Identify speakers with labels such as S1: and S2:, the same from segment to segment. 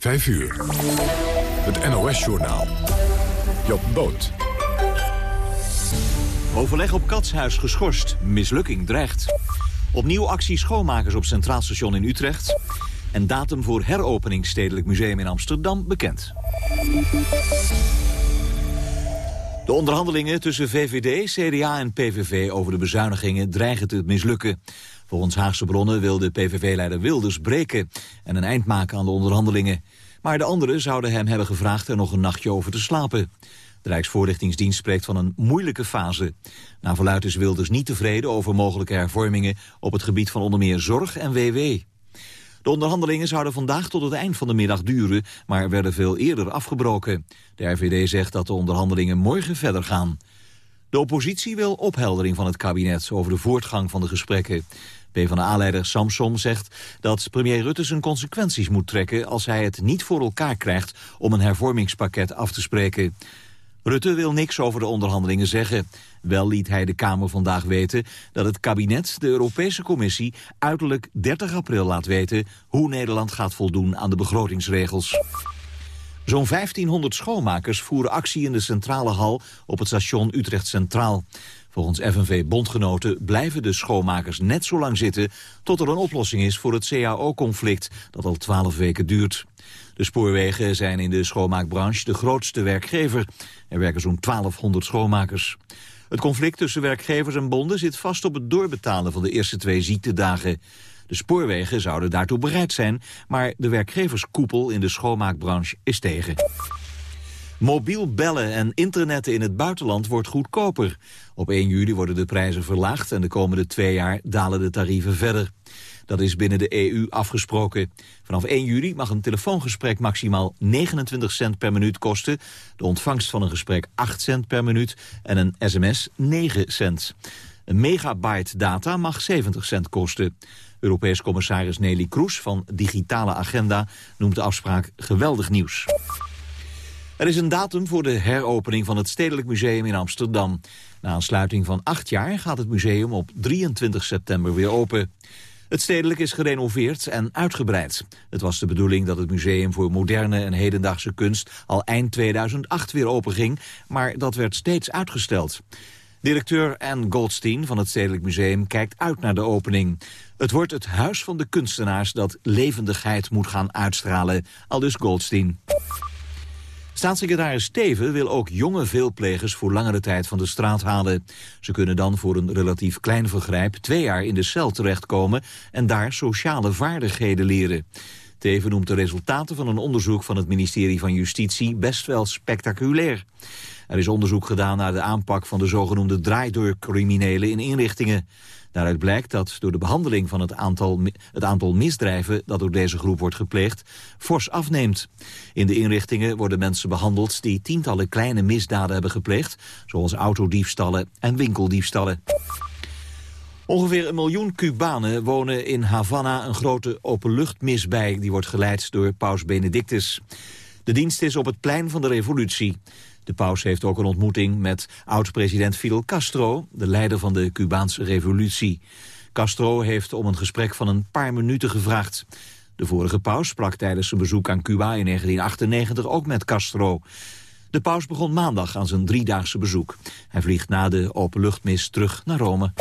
S1: 5 uur. Het NOS-journaal. Job Boot.
S2: Overleg op Katshuis geschorst. Mislukking dreigt. Opnieuw actie schoonmakers op Centraal Station in Utrecht. En datum voor heropening Stedelijk Museum in Amsterdam bekend. De onderhandelingen tussen VVD, CDA en PVV over de bezuinigingen dreigen te mislukken. Volgens Haagse bronnen wil de PVV-leider Wilders breken en een eind maken aan de onderhandelingen. Maar de anderen zouden hem hebben gevraagd er nog een nachtje over te slapen. De Rijksvoorlichtingsdienst spreekt van een moeilijke fase. Na verluidt is Wilders niet tevreden over mogelijke hervormingen op het gebied van onder meer zorg en WW. De onderhandelingen zouden vandaag tot het eind van de middag duren, maar werden veel eerder afgebroken. De RVD zegt dat de onderhandelingen morgen verder gaan. De oppositie wil opheldering van het kabinet over de voortgang van de gesprekken. PvdA-leider Samsom zegt dat premier Rutte zijn consequenties moet trekken als hij het niet voor elkaar krijgt om een hervormingspakket af te spreken. Rutte wil niks over de onderhandelingen zeggen. Wel liet hij de Kamer vandaag weten dat het kabinet de Europese Commissie uiterlijk 30 april laat weten hoe Nederland gaat voldoen aan de begrotingsregels. Zo'n 1500 schoonmakers voeren actie in de centrale hal op het station Utrecht Centraal. Volgens FNV-bondgenoten blijven de schoonmakers net zo lang zitten... tot er een oplossing is voor het CAO-conflict dat al 12 weken duurt. De spoorwegen zijn in de schoonmaakbranche de grootste werkgever. Er werken zo'n 1200 schoonmakers. Het conflict tussen werkgevers en bonden zit vast op het doorbetalen van de eerste twee ziektedagen. De spoorwegen zouden daartoe bereid zijn, maar de werkgeverskoepel in de schoonmaakbranche is tegen. Mobiel bellen en internetten in het buitenland wordt goedkoper. Op 1 juli worden de prijzen verlaagd en de komende twee jaar dalen de tarieven verder. Dat is binnen de EU afgesproken. Vanaf 1 juli mag een telefoongesprek maximaal 29 cent per minuut kosten. De ontvangst van een gesprek 8 cent per minuut en een sms 9 cent. Een megabyte data mag 70 cent kosten. Europees commissaris Nelly Kroes van Digitale Agenda noemt de afspraak geweldig nieuws. Er is een datum voor de heropening van het Stedelijk Museum in Amsterdam. Na een sluiting van acht jaar gaat het museum op 23 september weer open. Het stedelijk is gerenoveerd en uitgebreid. Het was de bedoeling dat het museum voor moderne en hedendaagse kunst al eind 2008 weer openging, maar dat werd steeds uitgesteld. Directeur Anne Goldstein van het Stedelijk Museum kijkt uit naar de opening. Het wordt het huis van de kunstenaars dat levendigheid moet gaan uitstralen, aldus Goldstein. Staatssecretaris Steven wil ook jonge veelplegers voor langere tijd van de straat halen. Ze kunnen dan voor een relatief klein vergrijp twee jaar in de cel terechtkomen en daar sociale vaardigheden leren. Teven noemt de resultaten van een onderzoek van het ministerie van Justitie best wel spectaculair. Er is onderzoek gedaan naar de aanpak van de zogenoemde draaideurcriminelen in inrichtingen. Daaruit blijkt dat door de behandeling van het aantal, het aantal misdrijven dat door deze groep wordt gepleegd, fors afneemt. In de inrichtingen worden mensen behandeld die tientallen kleine misdaden hebben gepleegd, zoals autodiefstallen en winkeldiefstallen. Ongeveer een miljoen Cubanen wonen in Havana een grote openluchtmis bij. Die wordt geleid door paus Benedictus. De dienst is op het plein van de revolutie. De paus heeft ook een ontmoeting met oud-president Fidel Castro, de leider van de Cubaanse revolutie. Castro heeft om een gesprek van een paar minuten gevraagd. De vorige paus sprak tijdens zijn bezoek aan Cuba in 1998 ook met Castro. De paus begon maandag aan zijn driedaagse bezoek. Hij vliegt na de openluchtmis terug naar Rome.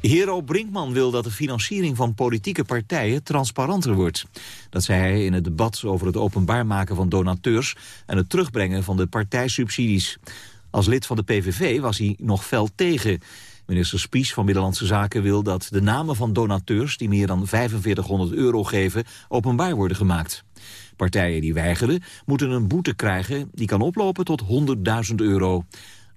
S2: Hero Brinkman wil dat de financiering van politieke partijen transparanter wordt. Dat zei hij in het debat over het openbaar maken van donateurs... en het terugbrengen van de partijsubsidies. Als lid van de PVV was hij nog fel tegen. Minister Spies van Middellandse Zaken wil dat de namen van donateurs... die meer dan 4500 euro geven, openbaar worden gemaakt. Partijen die weigeren moeten een boete krijgen... die kan oplopen tot 100.000 euro.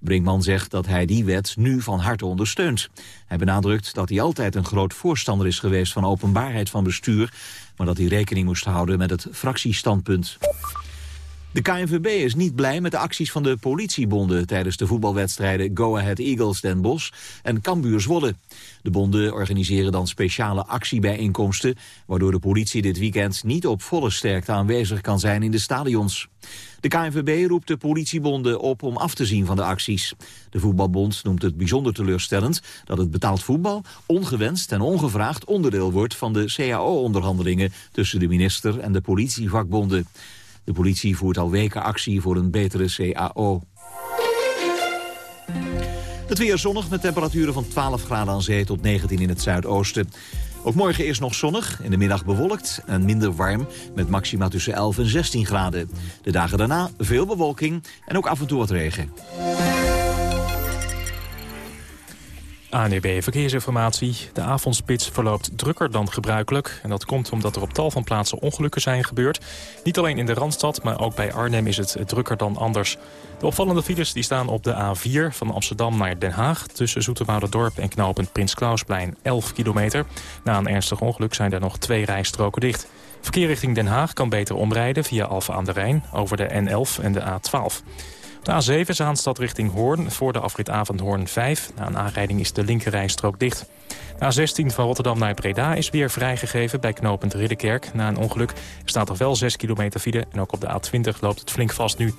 S2: Brinkman zegt dat hij die wet nu van harte ondersteunt. Hij benadrukt dat hij altijd een groot voorstander is geweest van openbaarheid van bestuur, maar dat hij rekening moest houden met het fractiestandpunt. De KNVB is niet blij met de acties van de politiebonden... tijdens de voetbalwedstrijden Go Ahead Eagles Den Bosch en Cambuur Zwolle. De bonden organiseren dan speciale actiebijeenkomsten... waardoor de politie dit weekend niet op volle sterkte aanwezig kan zijn in de stadions. De KNVB roept de politiebonden op om af te zien van de acties. De voetbalbond noemt het bijzonder teleurstellend dat het betaald voetbal ongewenst en ongevraagd onderdeel wordt van de CAO-onderhandelingen tussen de minister en de politievakbonden. De politie voert al weken actie voor een betere CAO. Het weer zonnig met temperaturen van 12 graden aan zee tot 19 in het zuidoosten. Ook morgen is nog zonnig, in de middag bewolkt en minder warm... met maxima tussen 11 en 16 graden. De dagen daarna veel bewolking en ook af en toe wat regen.
S3: ANEB Verkeersinformatie. De avondspits verloopt drukker dan gebruikelijk. En dat komt omdat er op tal van plaatsen ongelukken zijn gebeurd. Niet alleen in de Randstad, maar ook bij Arnhem is het drukker dan anders. De opvallende files die staan op de A4 van Amsterdam naar Den Haag... tussen Dorp en knooppunt Prins Klausplein 11 kilometer. Na een ernstig ongeluk zijn er nog twee rijstroken dicht. Verkeer richting Den Haag kan beter omrijden via Alphen aan de Rijn... over de N11 en de A12. De A7 Zaanstad richting Hoorn voor de afrit Avondhoorn 5. Na een aanrijding is de linkerrijstrook dicht. De A16 van Rotterdam naar Breda is weer vrijgegeven bij knooppunt Ridderkerk. Na een ongeluk staat er wel 6 kilometer file en ook op de A20 loopt het flink vast nu.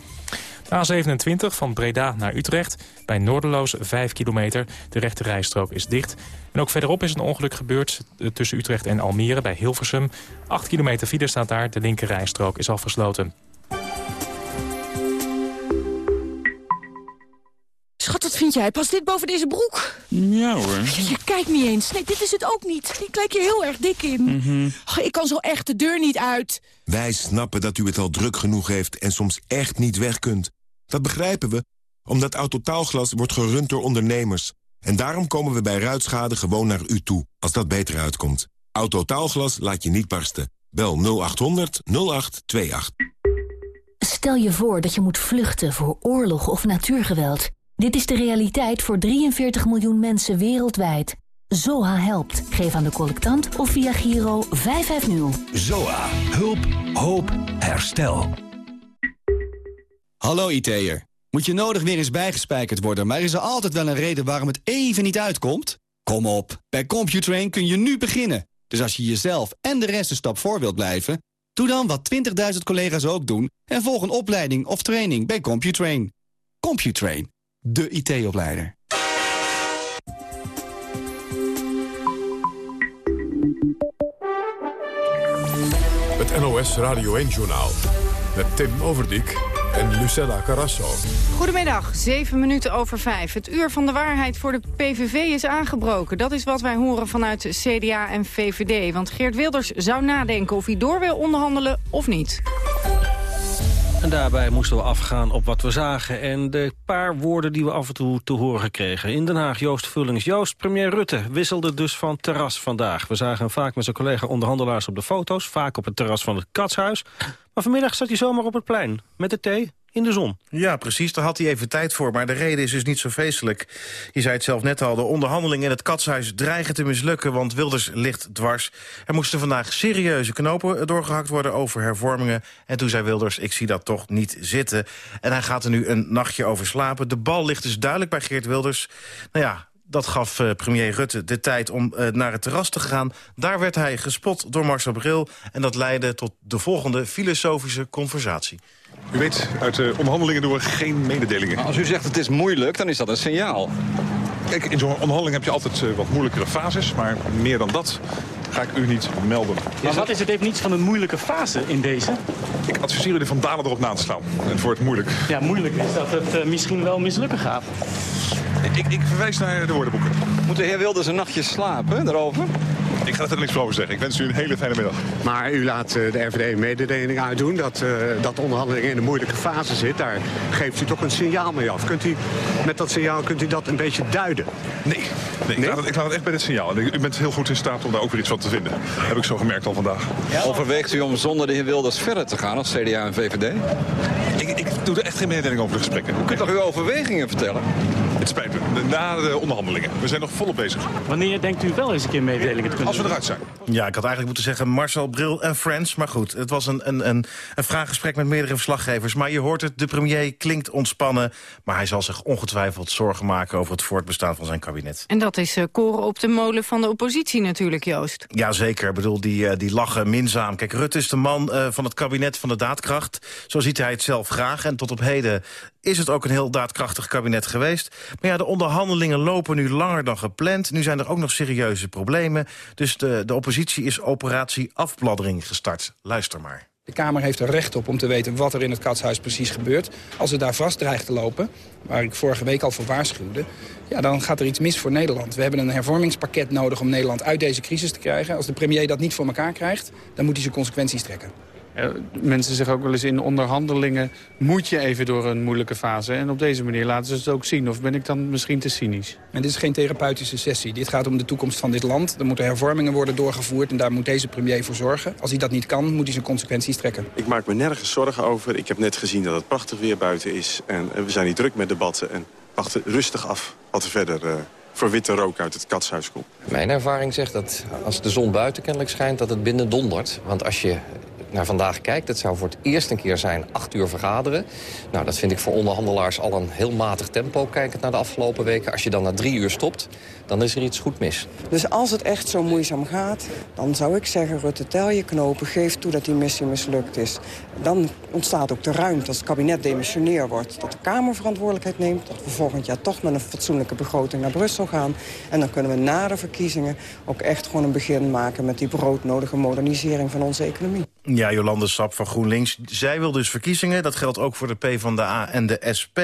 S3: De A27 van Breda naar Utrecht bij Noorderloos 5 kilometer. De rechterrijstrook is dicht. En ook verderop is een ongeluk gebeurd eh, tussen Utrecht en Almere bij Hilversum. 8 kilometer file staat daar, de linkerrijstrook is afgesloten.
S4: Schat, wat vind jij? Past dit boven deze broek?
S5: Ja hoor.
S4: Je, kijkt niet eens. Nee, dit is het ook niet. Ik lijk je heel erg dik in.
S5: Mhm.
S4: ik kan zo echt de deur niet uit.
S6: Wij snappen dat u het al druk genoeg heeft en soms echt niet weg kunt. Dat begrijpen we, omdat Autotaalglas wordt gerund door ondernemers. En daarom komen we bij ruitschade gewoon naar u toe, als dat beter uitkomt. Autotaalglas laat je niet barsten. Bel 0800 0828.
S7: Stel je voor dat je moet vluchten voor oorlog of natuurgeweld. Dit is de realiteit voor 43 miljoen mensen wereldwijd. ZOA helpt. Geef aan de collectant of via Giro 550.
S8: ZOA. Hulp. Hoop. Herstel.
S9: Hallo IT'er. Moet je nodig weer eens bijgespijkerd worden... maar is er altijd wel een reden waarom het even niet uitkomt? Kom op, bij Computrain kun je nu beginnen. Dus als je jezelf en de rest een stap voor wilt blijven... doe dan wat 20.000 collega's ook doen... en volg een opleiding of training bij Computrain. Computrain de IT-opleider.
S1: Het NOS Radio 1-journaal met Tim Overdijk en Lucella Carrasso.
S10: Goedemiddag, 7 minuten over 5. Het uur van de waarheid voor de PVV is aangebroken. Dat is wat wij horen vanuit CDA en VVD. Want Geert Wilders zou nadenken of hij door wil onderhandelen of niet.
S11: En daarbij moesten we afgaan op wat we zagen... en de paar woorden die we af en toe te horen kregen. In Den Haag, Joost Vullings. Joost, premier Rutte wisselde dus van terras vandaag. We zagen hem vaak met zijn collega onderhandelaars op de foto's... vaak op het terras van het Katshuis. Maar vanmiddag zat hij zomaar op het plein met de thee in de zon.
S12: Ja, precies. Daar had hij even tijd voor. Maar de reden is dus niet zo feestelijk. Je zei het zelf net al. De onderhandelingen in het katshuis dreigen te mislukken... want Wilders ligt dwars. Er moesten vandaag serieuze knopen doorgehakt worden over hervormingen. En toen zei Wilders, ik zie dat toch niet zitten. En hij gaat er nu een nachtje over slapen. De bal ligt dus duidelijk bij Geert Wilders. Nou ja, dat gaf uh, premier Rutte de tijd om uh, naar het terras te gaan. Daar werd hij gespot door Marcel Bril. En dat leidde tot de volgende filosofische conversatie.
S13: U weet, uit de onderhandelingen doen we geen mededelingen.
S14: Maar als u zegt het is moeilijk, dan is dat een signaal.
S13: Kijk, in zo'n onderhandeling heb je altijd uh, wat moeilijkere fases. Maar meer dan dat ga ik u niet melden.
S15: Maar wat is de definitie van een moeilijke fase in deze?
S13: Ik adviseer u de Van Dalen erop na te slaan. En voor het moeilijk.
S15: Ja, moeilijk is dat het uh, misschien wel mislukken gaat.
S13: Ik, ik, verwijs naar de woordenboeken.
S14: Moet de heer Wilders een nachtje slapen daarover?
S13: Ik ga er niks over zeggen. Ik wens u een hele fijne middag.
S16: Maar u laat de RVD een mededeling uitdoen dat, uh, dat de onderhandeling in een moeilijke fase zit. Daar geeft u toch een signaal mee af. Kunt u, met dat signaal kunt u dat een beetje duiden?
S13: Nee, nee, Ik, laat het, ik, laat het, echt bij dit signaal. u bent heel goed in staat om daar ook weer iets van te vinden. Heb ik zo gemerkt al vandaag.
S14: Ja. Overweegt u om zonder de heer Wilders verder te gaan als CDA en VVD?
S13: ik, ik doe er echt geen mededeling over de gesprekken.
S14: U kunt toch uw overwegingen vertellen?
S13: Het spijt me, na de onderhandelingen. We zijn nog volop bezig.
S15: Wanneer denkt u wel eens een keer mededelingen te kunnen
S13: Als we eruit zijn.
S12: Ja, ik had eigenlijk moeten zeggen Marcel Bril en Friends. Maar goed, het was een, een, een, een vraaggesprek met meerdere verslaggevers. Maar je hoort het, de premier klinkt ontspannen. Maar hij zal zich ongetwijfeld zorgen maken over het voortbestaan van zijn kabinet.
S10: En dat is eh, koren op de molen van de oppositie natuurlijk, Joost.
S12: Jazeker, ik bedoel, die, eh, die lachen minzaam. Kijk, Rutte is de man eh, van het kabinet van de daadkracht. Zo ziet hij het zelf graag. En tot op heden is het ook een heel daadkrachtig kabinet geweest. Maar ja, de onderhandelingen lopen nu langer dan gepland. Nu zijn er ook nog serieuze problemen. Dus de, de oppositie is operatie afbladdering gestart. Luister maar.
S5: De Kamer heeft er recht op om te weten wat er in het katshuis precies gebeurt. Als het daar vast dreigt te lopen, waar ik vorige week al voor waarschuwde... Ja, dan gaat er iets mis voor Nederland. We hebben een hervormingspakket nodig om Nederland uit deze crisis te krijgen. Als de premier dat niet voor elkaar krijgt, dan moet hij zijn consequenties trekken.
S17: Eh, mensen zeggen ook wel eens in onderhandelingen... moet je even door een moeilijke fase. En op deze manier laten ze het ook zien. Of ben ik dan misschien te cynisch?
S5: En dit is geen therapeutische sessie. Dit gaat om de toekomst van dit land. Er moeten hervormingen worden doorgevoerd en daar moet deze premier voor zorgen. Als hij dat niet kan, moet hij zijn consequenties trekken.
S18: Ik maak me nergens zorgen over. Ik heb net gezien dat het prachtig weer buiten is. En eh, we zijn niet druk met debatten. En wachten rustig af wat er verder eh, voor witte rook uit het katshuis komt.
S19: Mijn ervaring zegt dat als de zon buiten kennelijk schijnt... dat het binnen dondert. Want als je naar vandaag kijkt, het zou voor het eerst een keer zijn... acht uur vergaderen. Nou, dat vind ik voor onderhandelaars al een heel matig tempo... kijkend naar de afgelopen weken. Als je dan na drie uur stopt, dan is er iets goed mis.
S20: Dus als het echt zo moeizaam gaat, dan zou ik zeggen... Rutte, tel je knopen, geef toe dat die missie mislukt is. Dan ontstaat ook de ruimte als het kabinet demissioneer wordt... dat de Kamer verantwoordelijkheid neemt... dat we volgend jaar toch met een fatsoenlijke begroting naar Brussel gaan. En dan kunnen we na de verkiezingen ook echt gewoon een begin maken... met die broodnodige modernisering van onze economie.
S12: Ja, Jolande Sap van GroenLinks. Zij wil dus verkiezingen. Dat geldt ook voor de PvdA en de SP.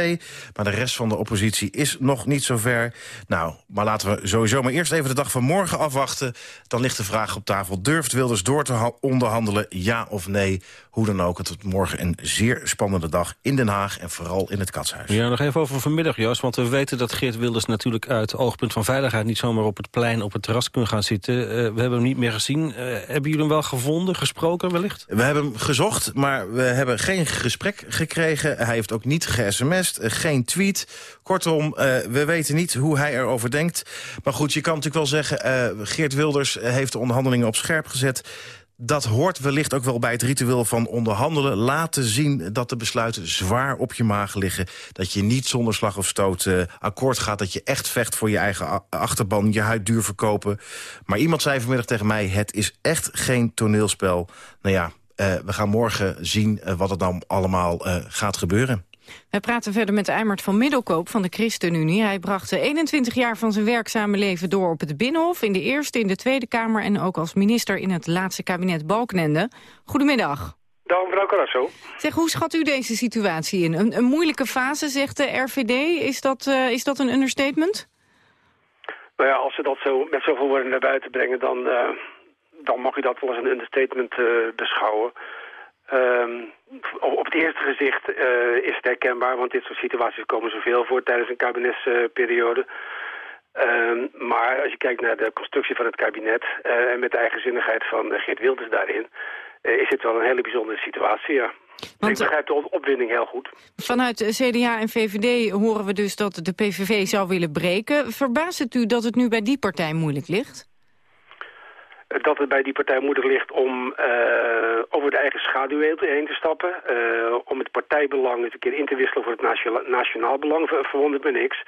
S12: Maar de rest van de oppositie is nog niet zo ver. Nou, maar laten we sowieso maar eerst even de dag van morgen afwachten. Dan ligt de vraag op tafel. Durft Wilders door te onderhandelen, ja of nee? Hoe dan ook, het wordt morgen een zeer spannende dag in Den Haag... en vooral in het Katshuis.
S11: Ja, nog even over vanmiddag, Joost. Want we weten dat Geert Wilders natuurlijk uit oogpunt van veiligheid... niet zomaar op het plein op het terras kunnen gaan zitten. Uh, we hebben hem niet meer gezien. Uh, hebben jullie hem wel gevonden, gesproken wellicht?
S12: We hebben hem gezocht, maar we hebben geen gesprek gekregen. Hij heeft ook niet ge-sms'd, uh, geen tweet. Kortom, we weten niet hoe hij erover denkt. Maar goed, je kan natuurlijk wel zeggen... Geert Wilders heeft de onderhandelingen op scherp gezet dat hoort wellicht ook wel bij het ritueel van onderhandelen. Laten zien dat de besluiten zwaar op je maag liggen. Dat je niet zonder slag of stoot uh, akkoord gaat. Dat je echt vecht voor je eigen achterban, je huid duur verkopen. Maar iemand zei vanmiddag tegen mij, het is echt geen toneelspel. Nou ja, uh, we gaan morgen zien wat er dan allemaal gaat gebeuren.
S10: Wij praten verder met Eimert van Middelkoop van de ChristenUnie. Hij bracht 21 jaar van zijn werkzame leven door op het Binnenhof... in de Eerste, in de Tweede Kamer en ook als minister in het laatste kabinet Balkenende. Goedemiddag.
S21: Dag mevrouw Carasso.
S10: Zeg, hoe schat u deze situatie in? Een, een moeilijke fase, zegt de RVD. Is dat, uh, is dat een understatement?
S21: Nou ja, als ze dat zo met zoveel woorden naar buiten brengen... dan, uh, dan mag u dat wel als een understatement uh, beschouwen. Um, op, het eerste gezicht uh, is het herkenbaar, want dit soort situaties komen zoveel voor tijdens een kabinetsperiode. Uh, um, maar als je kijkt naar de constructie van het kabinet uh, en met de eigenzinnigheid van Geert Wilders daarin, is dit wel een hele bijzondere situatie, ja. Want, ik begrijp de opwinding heel goed.
S10: Vanuit CDA en VVD horen we dus dat de PVV zou willen breken. Verbaast het u dat het nu bij die partij moeilijk ligt?
S21: Dat het bij die partij moeilijk ligt om uh, over de eigen schaduw heen te stappen. Uh, om het partijbelang eens een keer in te wisselen voor het nationaal, nationaal belang verwondert me niks.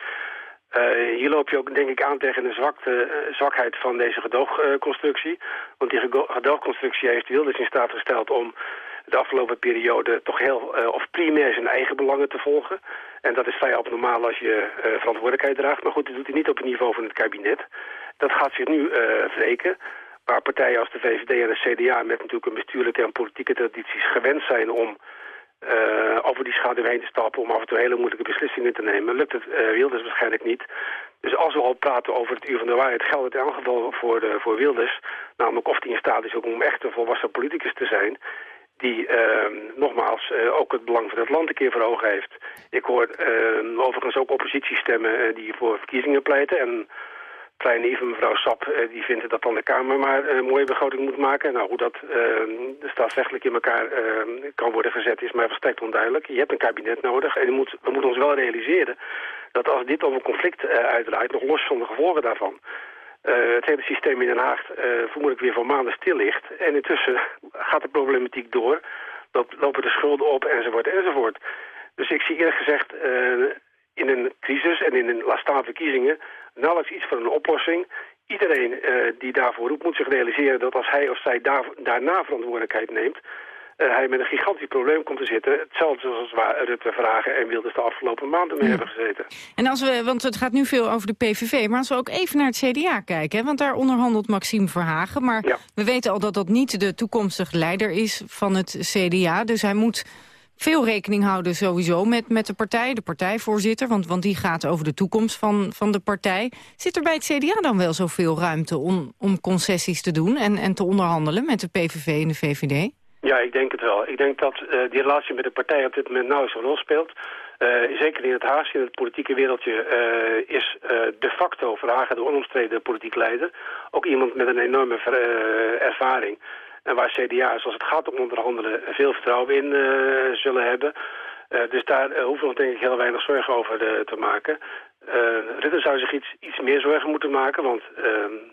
S21: Uh, hier loop je ook denk ik aan tegen de zwakte, zwakheid van deze gedoogconstructie. Want die gedoogconstructie heeft Wilders in staat gesteld om de afgelopen periode toch heel, of primair zijn eigen belangen te volgen. En dat is vrij abnormaal als je verantwoordelijkheid draagt. Maar goed, dat doet hij niet op het niveau van het kabinet. Dat gaat zich nu wreken waar partijen als de VVD en de CDA met natuurlijk een bestuurlijke en politieke tradities gewend zijn om uh, over die schaduw heen te stappen, om af en toe hele moeilijke beslissingen te nemen, lukt het uh, Wilders waarschijnlijk niet. Dus als we al praten over het uur van de waarheid, geldt het in elk geval voor, voor Wilders, namelijk of hij in staat is ook om echt een volwassen politicus te zijn, die uh, nogmaals ook het belang van het land een keer voor ogen heeft. Ik hoor overigens ook oppositiestemmen die voor verkiezingen pleiten en kleine Yves, mevrouw Sap, eh, die vindt dat dan de Kamer maar een mooie begroting moet maken. Nou, hoe dat uh, staatsrechtelijk in elkaar kan worden gezet is mij volstrekt onduidelijk. Je hebt een kabinet nodig en moet, we moeten ons wel realiseren dat als dit over conflict uh, uitdraait, nog los van de gevolgen daarvan, het hele systeem in Den Haag vermoedelijk weer voor maanden stil ligt. En intussen gaat de problematiek door, lopen de schulden op enzovoort enzovoort. Dus ik zie eerlijk gezegd in een crisis en in een laat verkiezingen nauwelijks iets van een oplossing. Iedereen uh, die daarvoor roept moet zich realiseren dat als hij of zij daar, daarna verantwoordelijkheid neemt... Uh, hij met een gigantisch probleem komt te zitten. Hetzelfde zoals waar Rutte vragen en Wilders de afgelopen maanden mee hebben gezeten.
S10: En als we, want het gaat nu veel over de PVV, maar als we ook even naar het CDA kijken... Hè, want daar onderhandelt Maxime Verhagen, maar ja. we weten al dat dat niet de toekomstige leider is van het CDA. Dus hij moet veel rekening houden sowieso met, met de partij, de partijvoorzitter. Want, want die gaat over de toekomst van, van de partij. Zit er bij het CDA dan wel zoveel ruimte om, om concessies te doen... En, en te onderhandelen met de PVV en de VVD?
S21: Ja, ik denk het wel. Ik denk dat uh, die relatie met de partij op dit moment nauwelijks een rol speelt. Uh, zeker in het Haagse, in het politieke wereldje, uh, is de facto Verhagen de onomstreden politiek leider. Ook iemand met een enorme ervaring. En waar CDA's, als het gaat om onderhandelen, veel vertrouwen in uh, zullen hebben. Uh, dus daar uh, hoeven we denk ik heel weinig zorgen over te maken. Rutte zou zich iets, iets meer zorgen moeten maken, want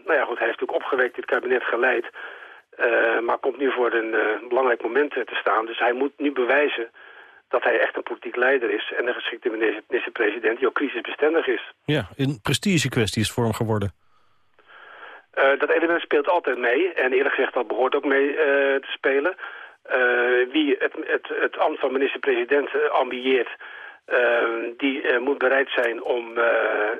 S21: nou ja, goed, hij heeft natuurlijk opgewekt dit kabinet geleid. maar komt nu voor een belangrijk moment te staan. Dus hij moet nu bewijzen dat hij echt een politiek leider is... en een geschikte minister-president die ook crisisbestendig is.
S11: Ja, een prestige kwestie is vorm geworden.
S21: Uh, dat element speelt altijd mee. En eerlijk gezegd, dat behoort ook mee uh, te spelen. Uh, wie het, het, het ambt van minister-president ambieert... die moet bereid zijn om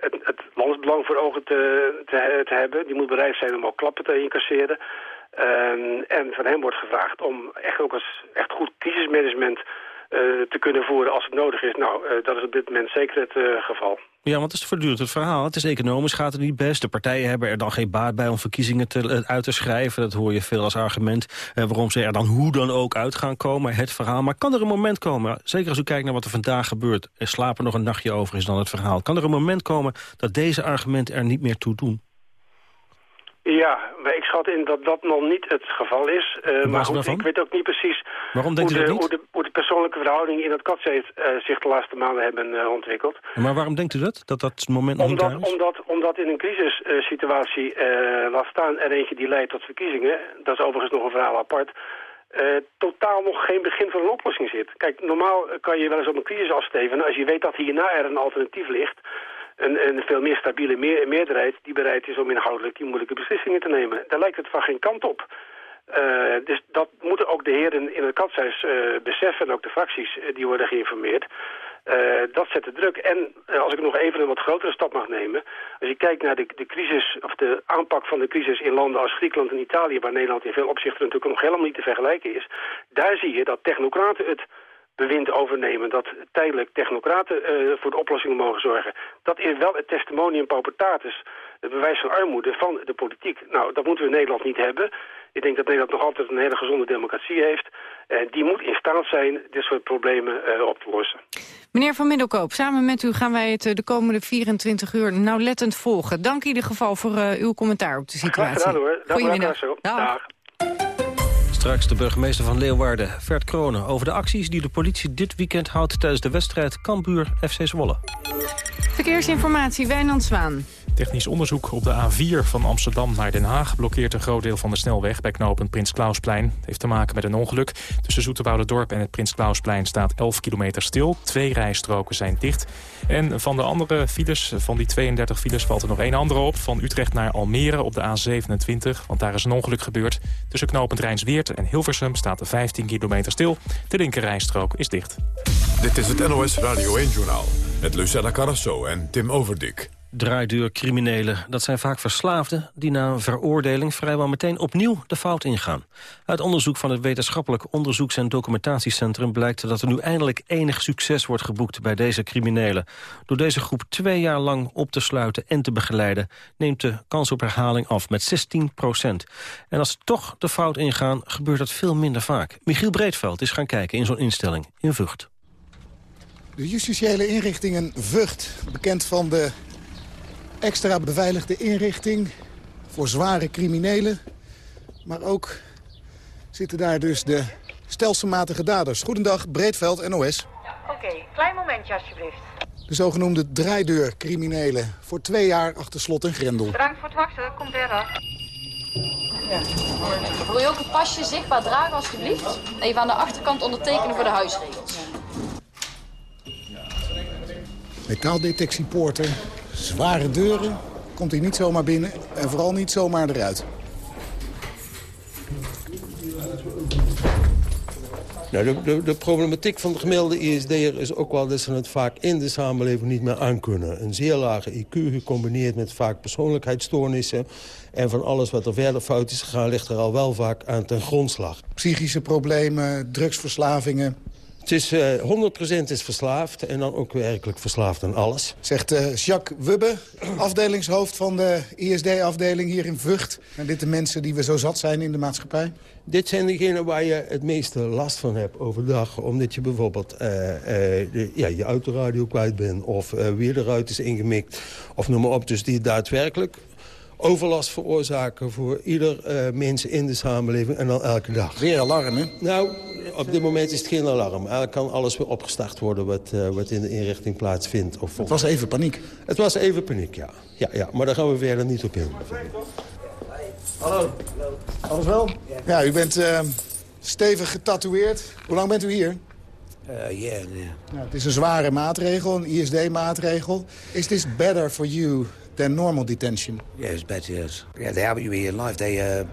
S21: het, het, landsbelang voor ogen te, te, te, hebben. Die moet bereid zijn om ook klappen te incasseren. en van hem wordt gevraagd om echt ook als echt goed crisismanagement te kunnen voeren als het nodig is. Nou, dat is op dit moment zeker het geval.
S11: Ja, want het is voortdurend het verhaal. Het is economisch gaat het niet best. De partijen hebben er dan geen baat bij om verkiezingen te, eh, uit te schrijven. Dat hoor je veel als argument. Eh, waarom ze er dan hoe dan ook uit gaan komen. Het verhaal. Maar kan er een moment komen, zeker als u kijkt naar wat er vandaag gebeurt... er slapen nog een nachtje over is dan het verhaal. Kan er een moment komen dat deze argumenten er niet meer toe doen?
S21: Ja, maar ik schat in dat dat nog niet het geval is. Uh, maar goed, ik weet ook niet precies
S11: Waarom denkt
S21: hoe,
S11: u
S21: de,
S11: dat
S21: niet? Hoe, de, hoe de persoonlijke verhoudingen in het katsheet uh, zich de laatste maanden hebben uh, ontwikkeld.
S11: Maar waarom denkt u dat? Dat dat moment nog
S21: omdat,
S11: niet is?
S21: Omdat, omdat in een crisissituatie, laat staan er eentje die leidt tot verkiezingen... dat is overigens nog een verhaal apart... totaal nog geen begin van een oplossing zit. Kijk, normaal kan je wel eens op een crisis afstevenen... als je weet dat hierna er een alternatief ligt een, veel meer stabiele meer, meerderheid die bereid is om inhoudelijk die moeilijke beslissingen te nemen. Daar lijkt het van geen kant op. Uh, dus dat moeten ook de heren in het katshuis uh, beseffen en ook de fracties uh, die worden geïnformeerd. dat zet de druk. En als ik nog even een wat grotere stap mag nemen. Als je kijkt naar de, de crisis of de aanpak van de crisis in landen als Griekenland en Italië... waar Nederland in veel opzichten natuurlijk nog helemaal niet te vergelijken is. Daar zie je dat technocraten het bewind overnemen... dat tijdelijk technocraten uh, voor de oplossingen mogen zorgen. Dat is wel het testimonium paupertatis, het bewijs van armoede van de politiek. Nou, dat moeten we in Nederland niet hebben. Ik denk dat Nederland nog altijd een hele gezonde democratie heeft. En die moet in staat zijn dit soort problemen uh, op te lossen.
S10: Meneer Van Middelkoop, samen met u gaan wij het eh, de komende 24 uur nauwlettend volgen. Dank in ieder geval voor uw commentaar op de situatie.
S21: Graag gedaan hoor.
S10: Goedemiddag.
S21: Dag. Dag.
S11: Straks de burgemeester van Leeuwarden, Vert Kronen... over de acties die de politie dit weekend houdt... tijdens de wedstrijd Kambuur-FC Zwolle.
S10: Verkeersinformatie, Wijnand Zwaan.
S3: Technisch onderzoek op de A4 van Amsterdam naar Den Haag... blokkeert een groot deel van de snelweg bij knooppunt Prins Klausplein. Het heeft te maken met een ongeluk. Tussen Dorp en het Prins Klausplein staat 11 kilometer stil. Twee rijstroken zijn dicht. En van de andere files, van die 32 files, valt er nog één andere op. Van Utrecht naar Almere op de A27, want daar is een ongeluk gebeurd. Tussen knooppunt Rijnsweert en Hilversum staat er 15 kilometer stil. De linkerrijstrook is dicht.
S1: Dit is het NOS Radio 1-journaal met Lucella Carrasso en Tim Overdik
S11: criminelen, dat zijn vaak verslaafden... die na een veroordeling vrijwel meteen opnieuw de fout ingaan. Uit onderzoek van het Wetenschappelijk Onderzoeks- en Documentatiecentrum... blijkt dat er nu eindelijk enig succes wordt geboekt bij deze criminelen. Door deze groep twee jaar lang op te sluiten en te begeleiden... neemt de kans op herhaling af met 16 procent. En als ze toch de fout ingaan, gebeurt dat veel minder vaak. Michiel Breedveld is gaan kijken in zo'n instelling in Vught.
S22: De justitiële inrichtingen Vught, bekend van de extra beveiligde inrichting voor zware criminelen. Maar ook zitten daar dus de stelselmatige daders. Goedendag, Breedveld, NOS.
S23: Oké, klein momentje alsjeblieft.
S22: De zogenoemde draaideurcriminelen. Voor twee jaar achter slot en grendel.
S23: Bedankt voor het wachten, komt verder.
S24: Wil je ook een pasje zichtbaar dragen, alsjeblieft? Even aan de achterkant ondertekenen voor de huisregels.
S22: Metaaldetectiepoorten, zware deuren. Komt hij niet zomaar binnen en vooral niet zomaar eruit.
S25: Nou, de, de, de, problematiek van de gemiddelde ISD'er is ook wel dat ze het vaak in de samenleving niet meer aankunnen. Een zeer lage IQ gecombineerd met vaak persoonlijkheidsstoornissen. En van alles wat er verder fout is gegaan ligt er al wel vaak aan ten grondslag.
S22: Psychische problemen, drugsverslavingen.
S25: Het is uh, 100% is verslaafd en dan ook werkelijk verslaafd aan alles.
S22: Zegt uh, Jacques Wubbe, afdelingshoofd van de ISD-afdeling hier in Vught. En dit de mensen die we zo zat zijn in de maatschappij?
S25: Dit zijn degenen waar je het meeste last van hebt overdag. Omdat je bijvoorbeeld uh, de, ja, je autoradio kwijt bent of weer eruit is ingemikt. Of noem maar op, dus die daadwerkelijk overlast veroorzaken voor ieder uh, mens in de samenleving en dan elke dag.
S22: Weer alarm, hè?
S25: Nou, op dit moment is het geen alarm. Eigenlijk kan alles weer opgestart worden wat, uh, wat in de inrichting plaatsvindt. Of
S22: het was even paniek?
S25: Het was even paniek, ja. ja, ja. Maar daar gaan we verder niet op in.
S22: Hallo. Alles wel? Ja, u bent uh, stevig getatoeëerd. Hoe lang bent u hier?
S9: Uh, yeah, yeah.
S22: Nou, het is een zware maatregel, een ISD-maatregel. Is this better for you than normal detention?
S9: Yeah, it's better, yes. Yeah, they help you with your life. They uh,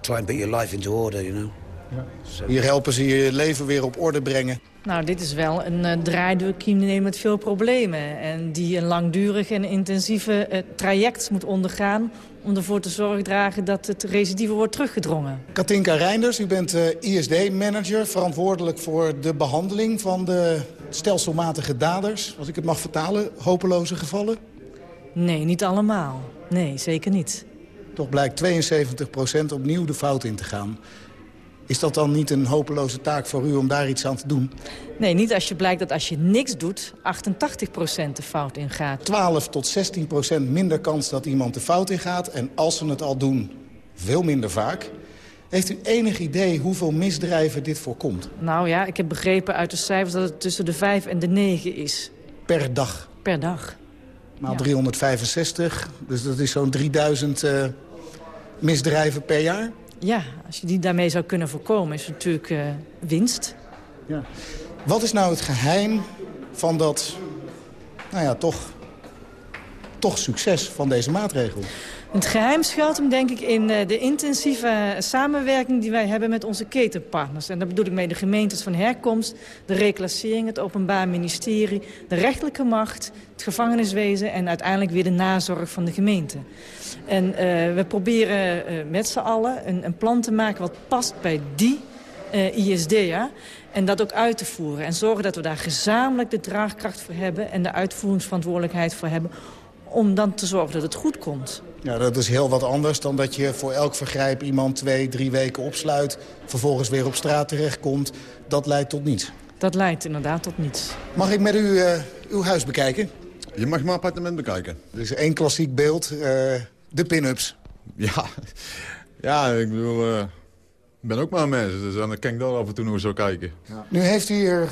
S9: try and put your life into order, you know.
S22: Ja. So. Hier helpen ze je leven weer op orde brengen.
S26: Nou, dit is wel een uh, met veel problemen. En die een langdurig en intensieve uh, traject moet ondergaan... om ervoor te zorgen dragen dat het recidive wordt teruggedrongen.
S22: Katinka Reinders, u bent uh, ISD-manager... verantwoordelijk voor de behandeling van de stelselmatige daders. Als ik het mag vertalen, hopeloze gevallen?
S26: Nee, niet allemaal. Nee, zeker niet.
S22: Toch blijkt 72% opnieuw de fout in te gaan. Is dat dan niet een hopeloze taak voor u om daar iets aan te doen?
S26: Nee, niet als je blijkt dat als je niks doet, 88% de fout ingaat.
S22: 12 tot 16% minder kans dat iemand de fout ingaat. En als ze het al doen, veel minder vaak. Heeft u enig idee hoeveel misdrijven dit voorkomt?
S26: Nou ja, ik heb begrepen uit de cijfers dat het tussen de 5 en de 9 is.
S22: Per dag?
S26: Per dag.
S22: Maal ja. 365, dus dat is zo'n 3000 uh, misdrijven per jaar?
S26: Ja, als je die daarmee zou kunnen voorkomen, is het natuurlijk uh, winst.
S22: Ja. Wat is nou het geheim van dat, nou ja, toch, toch succes van deze maatregel?
S26: Het geheim schuilt hem denk ik in de intensieve samenwerking die wij hebben met onze ketenpartners. En daar bedoel ik mee de gemeentes van herkomst, de reclassering, het openbaar ministerie, de rechterlijke macht, het gevangeniswezen en uiteindelijk weer de nazorg van de gemeente. En uh, we proberen uh, met z'n allen een, een, plan te maken wat past bij die uh, ISD'er. En dat ook uit te voeren. En zorgen dat we daar gezamenlijk de draagkracht voor hebben... en de uitvoeringsverantwoordelijkheid voor hebben... om dan te zorgen dat het goed komt.
S22: Ja, dat is heel wat anders dan dat je voor elk vergrijp iemand twee, drie weken opsluit... vervolgens weer op straat terechtkomt. Dat leidt tot niets.
S26: Dat leidt inderdaad tot niets.
S22: Mag ik met u uh, uw huis bekijken?
S27: Je mag mijn appartement bekijken.
S22: Er is één klassiek beeld, uh, de pin-ups.
S27: Ja. ja, ik bedoel... Uh, ik ben ook maar een mens, dus dan kan ik daar af en toe nog zo kijken.
S22: Ja. Nu heeft u hier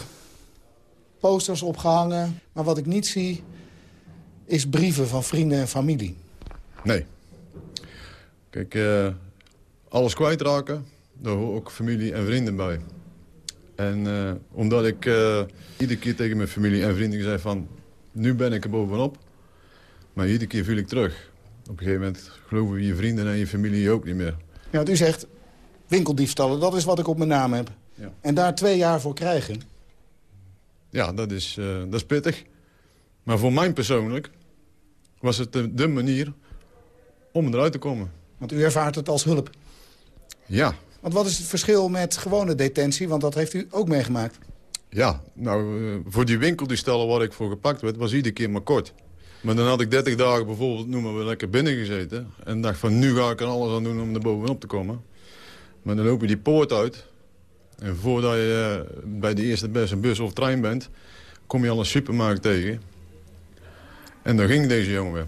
S22: posters opgehangen, maar wat ik niet zie... is brieven van vrienden en familie.
S27: Nee. Kijk, uh, alles kwijtraken, daar horen ook familie en vrienden bij. En uh, omdat ik uh, iedere keer tegen mijn familie en vrienden zei van... nu ben ik er bovenop, maar iedere keer viel ik terug. Op een gegeven moment geloven je vrienden en je familie ook niet meer.
S22: Ja, want u zegt, winkeldiefstallen, dat is wat ik op mijn naam heb.
S27: Ja.
S22: En daar twee jaar voor krijgen?
S27: Ja, dat is, uh, dat is pittig. Maar voor mij persoonlijk was het de, de manier om eruit te komen.
S22: Want u ervaart het als hulp?
S27: Ja.
S22: Want wat is het verschil met gewone detentie? Want dat heeft u ook meegemaakt.
S27: Ja, nou, uh, voor die winkeldiefstallen waar ik voor gepakt werd, was iedere keer maar kort. Maar dan had ik 30 dagen bijvoorbeeld, noemen we lekker binnen gezeten. En dacht van, nu ga ik er alles aan doen om er bovenop te komen. Maar dan loop je die poort uit. En voordat je uh, bij de eerste beste bus of trein bent... kom je al een supermarkt tegen. En dan ging deze jongen weer.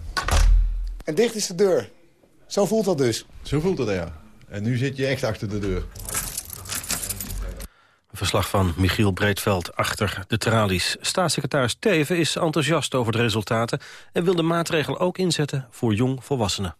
S22: En dicht is de deur. Zo voelt dat dus.
S27: Zo voelt het, ja. En nu zit je echt achter de deur.
S11: Verslag van Michiel Breedveld achter de tralies. Staatssecretaris Teven is enthousiast over de resultaten... en wil de maatregel ook inzetten voor jong volwassenen.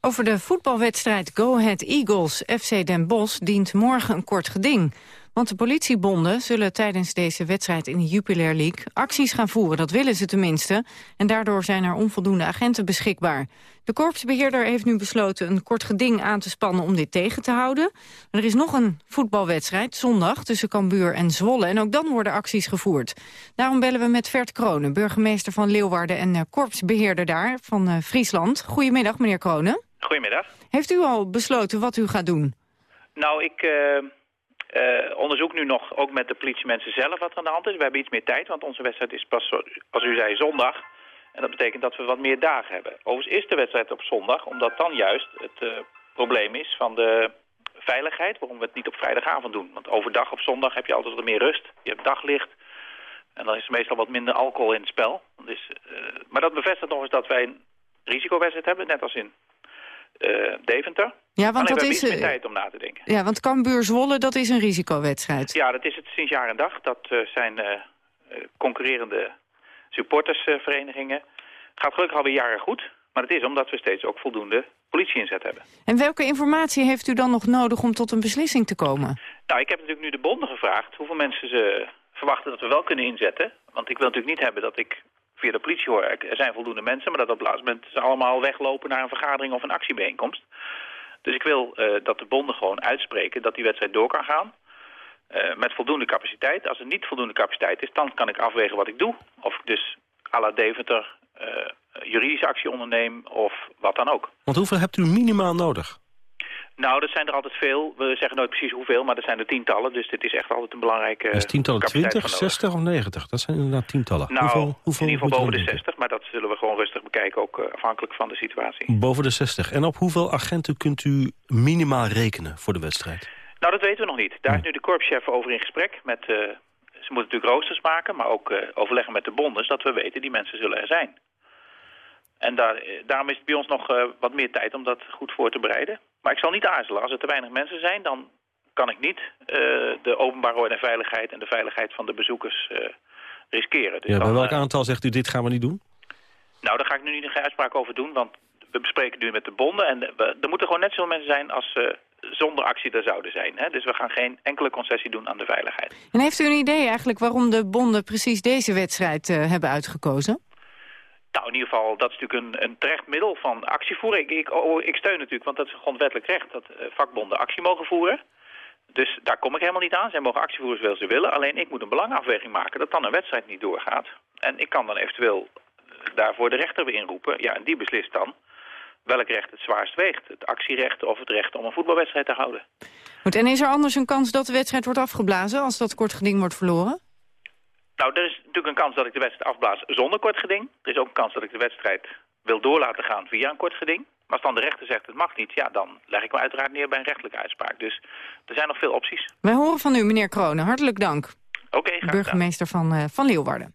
S10: Over de voetbalwedstrijd Go Ahead Eagles FC Den Bosch dient morgen een kort geding. Want de politiebonden zullen tijdens deze wedstrijd in de Jupiler League acties gaan voeren. Dat willen ze tenminste. En daardoor zijn er onvoldoende agenten beschikbaar. De korpsbeheerder heeft nu besloten een kort geding aan te spannen om dit tegen te houden. Er is nog een voetbalwedstrijd zondag tussen Cambuur en Zwolle. En ook dan worden acties gevoerd. Daarom bellen we met Vert Kronen, burgemeester van Leeuwarden en uh, korpsbeheerder daar van uh, Friesland. Goedemiddag, meneer Kronen.
S28: Goedemiddag.
S10: Heeft u al besloten wat u gaat doen?
S28: Nou, ik... Uh... Uh, onderzoek nu nog ook met de politiemensen zelf wat er aan de hand is. We hebben iets meer tijd, want onze wedstrijd is pas, als u zei, zondag. En dat betekent dat we wat meer dagen hebben. Overigens is de wedstrijd op zondag, omdat dan juist het uh, probleem is van de veiligheid... waarom we het niet op vrijdagavond doen. Want overdag op zondag heb je altijd wat meer rust. Je hebt daglicht. En dan is er meestal wat minder alcohol in het spel. Dus, uh, maar dat bevestigt nog eens dat wij een risicowedstrijd hebben, net als in Deventer.
S10: Ja, want
S28: Alleen
S10: dat is...
S28: meer tijd om na te denken.
S10: Ja, want Cambuur Zwolle, dat is een risicowedstrijd.
S28: Ja, dat is het sinds jaar en dag. Dat uh, zijn concurrerende supportersverenigingen. gaat gelukkig alweer jaren goed. Maar het is omdat we steeds ook voldoende politie-inzet hebben.
S10: En welke informatie heeft u dan nog nodig om tot een beslissing te komen?
S28: Nou, ik heb natuurlijk nu de bonden gevraagd hoeveel mensen ze verwachten dat we wel kunnen inzetten. Want ik wil natuurlijk niet hebben dat ik via de politie hoor, er zijn voldoende mensen... maar dat op het laatste moment ze allemaal weglopen naar een vergadering of een actiebijeenkomst. Dus ik wil uh, dat de bonden gewoon uitspreken dat die wedstrijd door kan gaan. Uh, met voldoende capaciteit. Als er niet voldoende capaciteit is, dan kan ik afwegen wat ik doe. Of ik dus à la Deventer uh, juridische actie onderneem of wat dan ook.
S11: Want hoeveel hebt u minimaal nodig?
S28: Nou, dat zijn er altijd veel. We zeggen nooit precies hoeveel, maar er zijn er tientallen. Dus dit is echt altijd een belangrijke
S11: Dus tientallen 20, 60 of 90? Dat zijn inderdaad tientallen.
S28: Nou,
S11: hoeveel, hoeveel
S28: in ieder geval boven de
S11: denken?
S28: 60. Maar dat zullen we gewoon rustig bekijken, ook uh, afhankelijk van de situatie.
S11: Boven de 60. En op hoeveel agenten kunt u minimaal rekenen voor de wedstrijd?
S28: Nou, dat weten we nog niet. Daar is nu de korpschef over in gesprek. Met, uh, ze moeten natuurlijk roosters maken, maar ook uh, overleggen met de bonden... zodat we weten, die mensen zullen er zijn. En daar, daarom is het bij ons nog wat meer tijd om dat goed voor te bereiden. Maar ik zal niet aarzelen. Als er te weinig mensen zijn, dan kan ik niet uh, de openbare orde en veiligheid... en de veiligheid van de bezoekers uh, riskeren. Dus
S11: ja, bij
S28: dan,
S11: welk aantal zegt u dit gaan we niet doen?
S28: Nou, daar ga ik nu niet een uitspraak over doen, want we bespreken nu met de bonden. En we, er moeten gewoon net zoveel mensen zijn als zonder actie er zouden zijn. Hè? Dus we gaan geen enkele concessie doen aan de veiligheid.
S10: En heeft u een idee eigenlijk waarom de bonden precies deze wedstrijd hebben uitgekozen?
S28: Nou, in ieder geval, dat is natuurlijk een, een terecht middel van actie voeren. Ik, ik, oh, steun natuurlijk, want dat is een grondwettelijk recht... dat uh, vakbonden actie mogen voeren. Dus daar kom ik helemaal niet aan. Zij mogen actie voeren zoals ze willen. Alleen ik moet een belangafweging maken dat dan een wedstrijd niet doorgaat. En ik kan dan eventueel daarvoor de rechter weer inroepen. Ja, en die beslist dan welk recht het zwaarst weegt. Het actierecht of het recht om een voetbalwedstrijd te houden.
S10: Goed, en is er anders een kans dat de wedstrijd wordt afgeblazen... als dat kort geding wordt verloren?
S28: Nou, er is natuurlijk een kans dat ik de wedstrijd afblaas zonder kort geding. Er is ook een kans dat ik de wedstrijd wil door laten gaan via een kort geding. Maar als dan de rechter zegt het mag niet, ja, dan leg ik me uiteraard neer bij een rechtelijke uitspraak. Dus er zijn nog veel opties.
S10: Wij horen van u, meneer Kronen. Hartelijk dank.
S28: Oké, okay, graag
S10: Burgemeester van, uh, van Leeuwarden.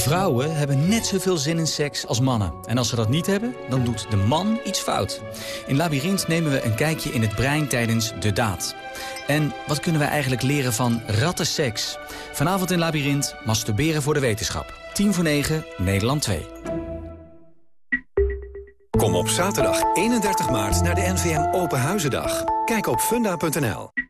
S29: Vrouwen hebben net zoveel zin in seks als mannen. En als ze dat niet hebben, dan doet de man iets fout. In Labyrinth nemen we een kijkje in het brein tijdens de daad. En wat kunnen we eigenlijk leren van rattenseks? Vanavond in Labyrinth, masturberen voor de wetenschap. 10 voor 9, Nederland 2.
S30: Kom op zaterdag 31 maart naar de NVM Open Huizendag. Kijk op funda.nl.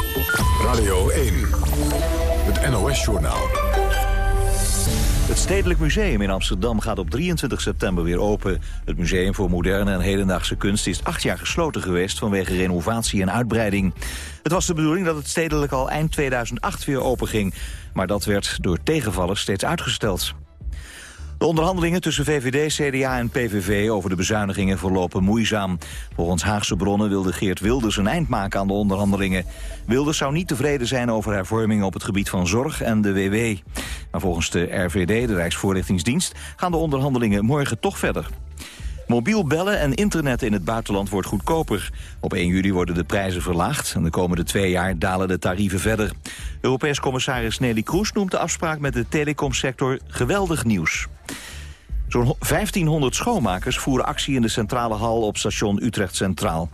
S1: Radio 1, het NOS-journaal.
S2: Het Stedelijk Museum in Amsterdam gaat op 23 september weer open. Het Museum voor Moderne en Hedendaagse Kunst is acht jaar gesloten geweest... vanwege renovatie en uitbreiding. Het was de bedoeling dat het Stedelijk al eind 2008 weer open ging, Maar dat werd door tegenvallers steeds uitgesteld. De onderhandelingen tussen VVD, CDA en PVV over de bezuinigingen verlopen moeizaam. Volgens Haagse bronnen wilde Geert Wilders een eind maken aan de onderhandelingen. Wilders zou niet tevreden zijn over hervormingen op het gebied van zorg en de WW. Maar volgens de RVD, de Rijksvoorlichtingsdienst, gaan de onderhandelingen morgen toch verder. Mobiel bellen en internet in het buitenland wordt goedkoper. Op 1 juli worden de prijzen verlaagd en de komende twee jaar dalen de tarieven verder. Europees commissaris Nelly Kroes noemt de afspraak met de telecomsector geweldig nieuws. Zo'n 1500 schoonmakers voeren actie in de centrale hal op station Utrecht Centraal.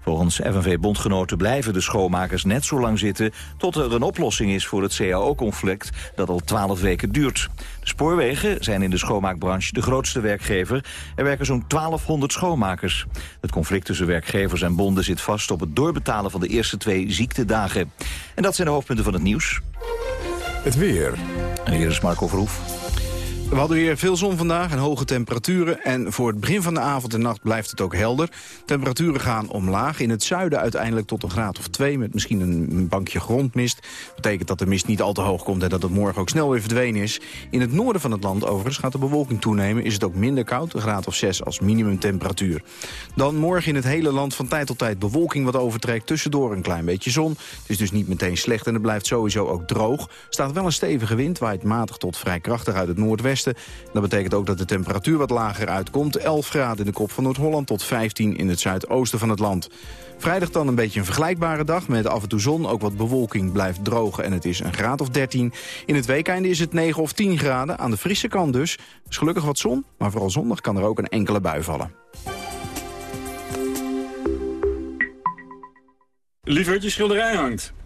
S2: Volgens FNV-bondgenoten blijven de schoonmakers net zo lang zitten... tot er een oplossing is voor het CAO-conflict dat al 12 weken duurt. De spoorwegen zijn in de schoonmaakbranche de grootste werkgever. Er werken zo'n 1200 schoonmakers. Het conflict tussen werkgevers en bonden zit vast op het doorbetalen van de eerste twee ziektedagen. En dat zijn de hoofdpunten van het nieuws.
S1: Het weer.
S2: En hier is Marco Verhoef.
S31: We hadden weer veel zon vandaag en hoge temperaturen. En voor het begin van de avond en nacht blijft het ook helder. Temperaturen gaan omlaag. In het zuiden uiteindelijk tot een graad of twee... met misschien een bankje grondmist. Dat betekent dat de mist niet al te hoog komt... en dat het morgen ook snel weer verdwenen is. In het noorden van het land overigens gaat de bewolking toenemen. Is het ook minder koud, een graad of zes als minimumtemperatuur. Dan morgen in het hele land van tijd tot tijd bewolking wat overtrekt. Tussendoor een klein beetje zon. Het is dus niet meteen slecht en het blijft sowieso ook droog. Staat wel een stevige wind, waait matig tot vrij krachtig uit het noordwesten dat betekent ook dat de temperatuur wat lager uitkomt. 11 graden in de kop van Noord-Holland tot 15 in het zuidoosten van het land. Vrijdag dan een beetje een vergelijkbare dag met af en toe zon. Ook wat bewolking blijft droog en het is een graad of 13. In het weekende is het 9 of 10 graden. Aan de frisse kant dus. Is gelukkig wat zon, maar vooral zondag kan er ook een enkele bui vallen.
S32: Lieverd, je schilderij hangt.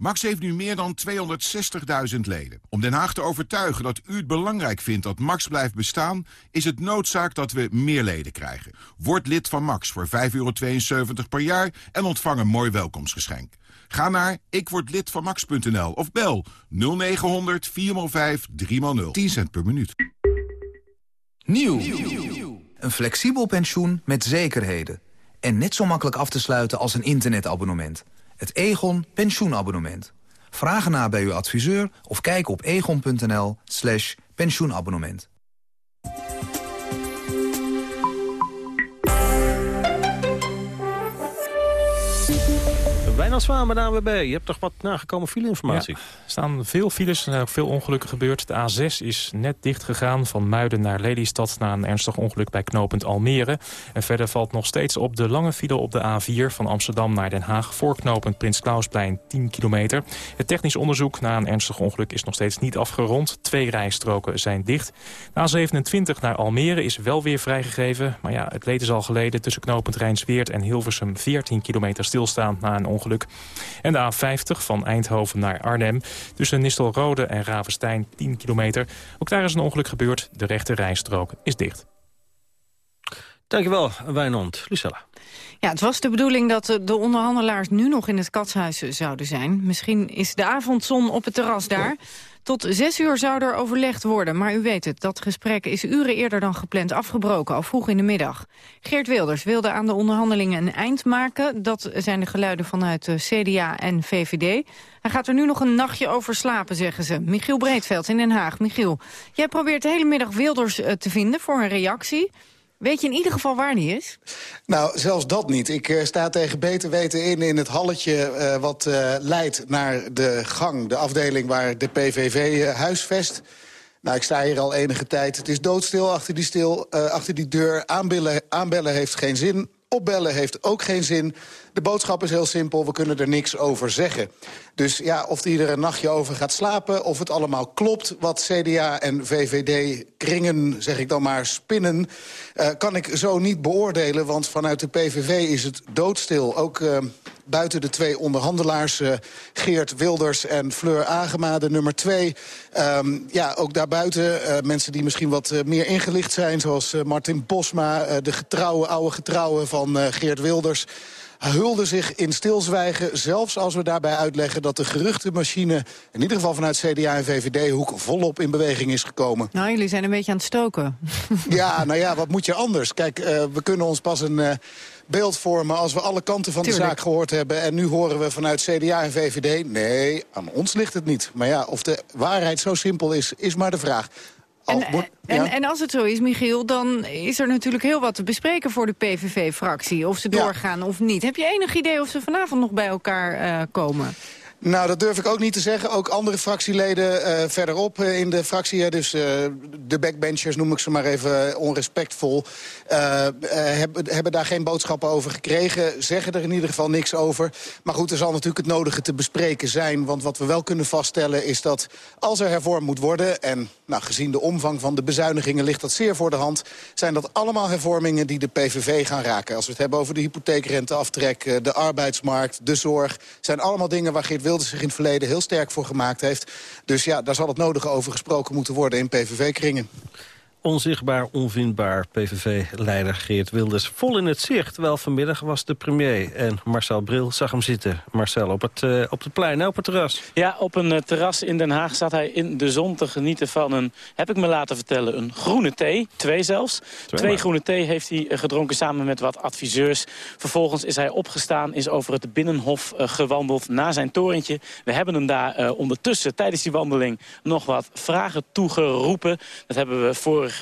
S33: Max heeft nu meer dan 260.000 leden. Om Den Haag te overtuigen dat u het belangrijk vindt dat Max blijft bestaan... is het noodzaak dat we meer leden krijgen. Word lid van Max voor 5,72 per jaar en ontvang een mooi welkomstgeschenk. Ga naar ikwordlidvanmax.nl of bel 0900 405 3x0. 10 cent per minuut.
S34: Nieuw. Een flexibel pensioen met zekerheden. En net zo makkelijk af te sluiten als een internetabonnement. Het Egon pensioenabonnement. Vraag na bij uw adviseur of kijk op egon.nl slash pensioenabonnement.
S11: Wijnand Zwaan met. Je hebt toch wat nagekomen fileinformatie?
S3: Ja, er staan veel files, er zijn ook veel ongelukken gebeurd. De A6 is net dicht gegaan van Muiden naar Lelystad... na een ernstig ongeluk bij knooppunt Almere. En verder valt nog steeds op de lange file op de A4... van Amsterdam naar Den Haag voor knooppunt Prins Klausplein 10 kilometer. Het technisch onderzoek na een ernstig ongeluk is nog steeds niet afgerond. Twee rijstroken zijn dicht. De A27 naar Almere is wel weer vrijgegeven. Maar ja, het leed is al geleden tussen knooppunt Rijnsweert en Hilversum... 14 kilometer stilstaan na een ongeluk. En de A50 van Eindhoven naar Arnhem. Tussen Nistelrode en Ravenstein 10 kilometer. Ook daar is een ongeluk gebeurd. De rechte rijstrook is dicht.
S11: Dankjewel, Wijnand. Lucella.
S10: Ja, het was de bedoeling dat de onderhandelaars nu nog in het katshuis zouden zijn. Misschien is de avondzon op het terras daar. Tot zes uur zou er overlegd worden, maar u weet het, dat gesprek is uren eerder dan gepland afgebroken, al vroeg in de middag. Geert Wilders wilde aan de onderhandelingen een eind maken. Dat zijn de geluiden vanuit de CDA en VVD. Hij gaat er nu nog een nachtje over slapen, zeggen ze. Michiel Breedveld in Den Haag. Michiel, jij probeert de hele middag Wilders eh, te vinden voor een reactie. Weet je in ieder geval waar die is?
S22: Nou, zelfs dat niet. Ik uh, sta tegen beter weten in in het halletje uh, wat uh, leidt naar de gang. De afdeling waar de PVV huisvest. Nou, ik sta hier al enige tijd. Het is doodstil achter die, stil, achter die deur. Aanbellen, aanbellen heeft geen zin. Opbellen heeft ook geen zin. De boodschap is heel simpel, we kunnen er niks over zeggen. Dus ja, of hij er een nachtje over gaat slapen... of het allemaal klopt wat CDA en VVD-kringen, zeg ik dan maar, spinnen... Uh, kan ik zo niet beoordelen, want vanuit de PVV is het doodstil. Ook uh, buiten de twee onderhandelaars, uh, Geert Wilders en Fleur Agema, de nummer twee. Um, ja, ook daarbuiten uh, mensen die misschien wat uh, meer ingelicht zijn... zoals Martin Bosma, de getrouwe, oude getrouwe van Geert Wilders hulde zich in stilzwijgen. Zelfs als we daarbij uitleggen dat de geruchtenmachine... in ieder geval vanuit CDA en VVD-hoek volop in beweging is gekomen.
S10: Nou, jullie zijn een beetje aan het stoken.
S22: Ja, nou ja, wat moet je anders? Kijk, uh, we kunnen ons pas een... Uh, beeld vormen als we alle kanten van
S10: Tuurlijk.
S22: de zaak gehoord hebben. En nu horen we vanuit CDA en VVD... nee, aan ons ligt het niet. Maar ja, of de waarheid zo simpel is, is maar de vraag.
S10: En, en, en, als het zo is, Michiel, dan is er natuurlijk heel wat te bespreken voor de PVV-fractie. Of ze doorgaan ja. of niet. Heb je enig idee of ze vanavond nog bij elkaar uh, komen?
S22: Nou, dat durf ik ook niet te zeggen. Ook andere fractieleden uh, verderop uh, in de fractie... dus uh, de backbenchers noem ik ze maar even onrespectvol... hebben, hebben daar geen boodschappen over gekregen. Zeggen er in ieder geval niks over. Maar goed, er zal natuurlijk het nodige te bespreken zijn. Want wat we wel kunnen vaststellen is dat als er hervormd moet worden... en nou, gezien de omvang van de bezuinigingen ligt dat zeer voor de hand... zijn dat allemaal hervormingen die de PVV gaan raken. Als we het hebben over de hypotheekrenteaftrek, de arbeidsmarkt, de zorg... zijn allemaal dingen waar Geert Zich in het verleden heel sterk voor gemaakt heeft. Dus ja, daar zal het nodige over gesproken moeten worden in PVV-kringen.
S11: Onzichtbaar, onvindbaar PVV-leider Geert Wilders vol in het zicht. Wel vanmiddag was de premier en Marcel Bril zag hem zitten. Marcel, op het, uh, op het plein, op het terras.
S32: Ja, op een uh, terras in Den Haag zat hij in de zon te genieten van een, heb ik me laten vertellen, een groene thee. Twee zelfs. Twee, Twee groene thee heeft hij uh, gedronken samen met wat adviseurs. Vervolgens is hij opgestaan, is over het Binnenhof gewandeld naar zijn torentje. We hebben hem daar ondertussen tijdens die wandeling nog wat vragen toegeroepen. Dat hebben we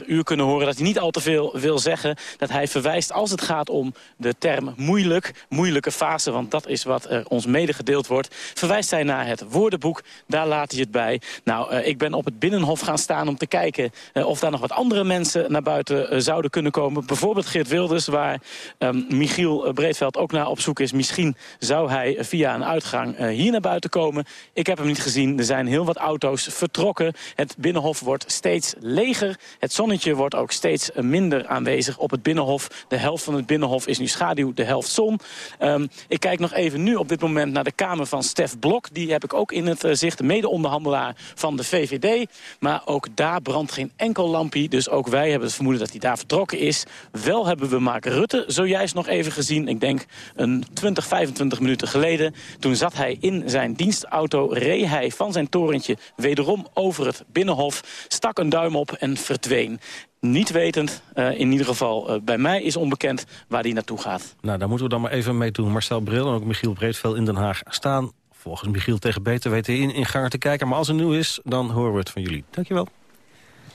S32: uur kunnen horen dat hij niet al te veel wil zeggen. Dat hij verwijst als het gaat om de term moeilijk, moeilijke fase... want dat is wat er ons medegedeeld wordt. Verwijst hij naar het woordenboek, daar laat hij het bij. Nou, uh, ik ben op het Binnenhof gaan staan om te kijken... Uh, of daar nog wat andere mensen naar buiten zouden kunnen komen. Bijvoorbeeld Geert Wilders, waar um, Michiel Breedveld ook naar op zoek is. Misschien zou hij via een uitgang hier naar buiten komen. Ik heb hem niet gezien. Er zijn heel wat auto's vertrokken. Het Binnenhof wordt steeds leger. Het zonnetje wordt ook steeds minder aanwezig op het Binnenhof. De helft van het Binnenhof is nu schaduw, de helft zon. Um, ik kijk nog even nu op dit moment naar de kamer van Stef Blok. Die heb ik ook in het uh, zicht, de mede-onderhandelaar van de VVD. Maar ook daar brandt geen enkel lampje. Dus ook wij hebben het vermoeden dat hij daar vertrokken is. Wel hebben we Mark Rutte zojuist nog even gezien. Ik denk een 20, 25 minuten geleden. Toen zat hij in zijn dienstauto, reed hij van zijn torentje wederom over het Binnenhof. Stak een duim op en verdween. Niet wetend, uh, in ieder geval uh, bij mij is onbekend waar die naartoe gaat.
S11: Nou, daar moeten we dan maar even mee doen. Marcel Bril en ook Michiel Breedveld in Den Haag staan... volgens Michiel tegen beter weten in, in gang te kijken. Maar als er nieuw is, dan horen we het van jullie. Dankjewel.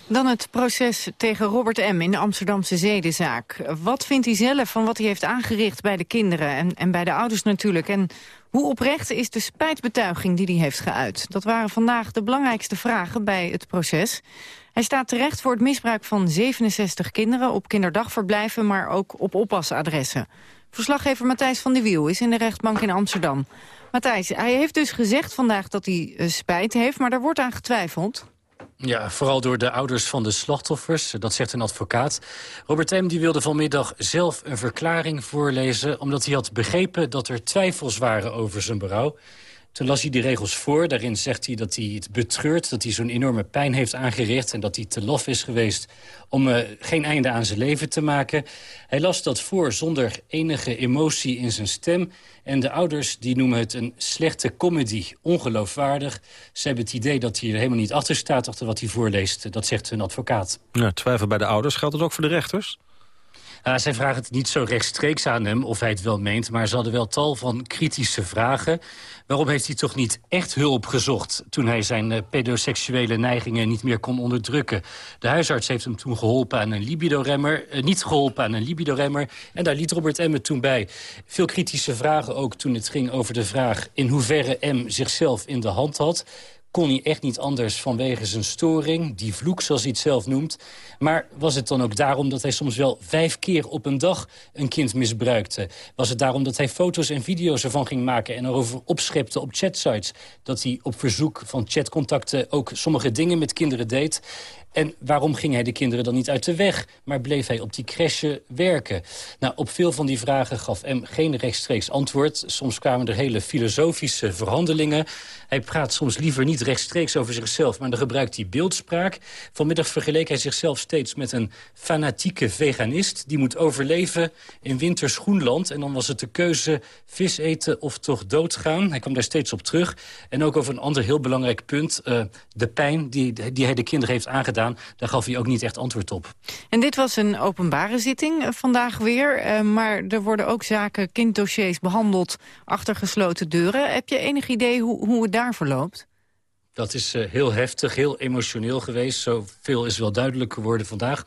S10: Dan het proces tegen Robert M. in de Amsterdamse zedenzaak. Wat vindt hij zelf van wat hij heeft aangericht bij de kinderen en, en bij de ouders natuurlijk? En hoe oprecht is de spijtbetuiging die hij heeft geuit? Dat waren vandaag de belangrijkste vragen bij het proces. Hij staat terecht voor het misbruik van 67 kinderen op kinderdagverblijven, maar ook op oppasadressen. Verslaggever Matthijs van de Wiel is in de rechtbank in Amsterdam. Matthijs, hij heeft dus gezegd vandaag dat hij uh, spijt heeft, maar daar wordt aan getwijfeld.
S35: Ja, vooral door de ouders van de slachtoffers, dat zegt een advocaat. Robert M. die wilde vanmiddag zelf een verklaring voorlezen... omdat hij had begrepen dat er twijfels waren over zijn berouw. Toen las hij die regels voor. Daarin zegt hij dat hij het betreurt, dat hij zo'n enorme pijn heeft aangericht... en dat hij te lof is geweest om uh, geen einde aan zijn leven te maken. Hij las dat voor zonder enige emotie in zijn stem. En de ouders die noemen het een slechte comedy, ongeloofwaardig. Ze hebben het idee dat hij er helemaal niet achter staat... achter wat hij voorleest, dat zegt een advocaat.
S11: Twijfel bij de ouders, geldt dat ook voor de rechters?
S35: Uh, zij vragen het niet zo rechtstreeks aan hem of hij het wel meent... maar ze hadden wel tal van kritische vragen. Waarom heeft hij toch niet echt hulp gezocht... toen hij zijn uh, pedoseksuele neigingen niet meer kon onderdrukken? De huisarts heeft hem toen geholpen aan een libidoremmer. Uh, niet geholpen aan een libidoremmer. En daar liet Robert M. toen bij. Veel kritische vragen ook toen het ging over de vraag... in hoeverre M. zichzelf in de hand had kon hij echt niet anders vanwege zijn storing, die vloek zoals hij het zelf noemt. Maar was het dan ook daarom dat hij soms wel vijf keer op een dag een kind misbruikte? Was het daarom dat hij foto's en video's ervan ging maken en erover opschepte op chatsites? Dat hij op verzoek van chatcontacten ook sommige dingen met kinderen deed? En waarom ging hij de kinderen dan niet uit de weg... maar bleef hij op die crèche werken? Nou, op veel van die vragen gaf M geen rechtstreeks antwoord. Soms kwamen er hele filosofische verhandelingen. Hij praat soms liever niet rechtstreeks over zichzelf... maar dan gebruikt hij beeldspraak. Vanmiddag vergeleek hij zichzelf steeds met een fanatieke veganist... die moet overleven in winters Groenland. En dan was het de keuze vis eten of toch doodgaan. Hij kwam daar steeds op terug. En ook over een ander heel belangrijk punt... Uh, de pijn die, die hij de kinderen heeft aangedaan daar gaf hij ook niet echt antwoord op.
S10: En dit was een openbare zitting eh, vandaag weer. Uh, maar er worden ook zaken, kinddossiers behandeld achter gesloten deuren. Heb je enig idee hoe, hoe het daar verloopt?
S35: Dat is uh, heel heftig, heel emotioneel geweest. Zoveel is wel duidelijk geworden vandaag.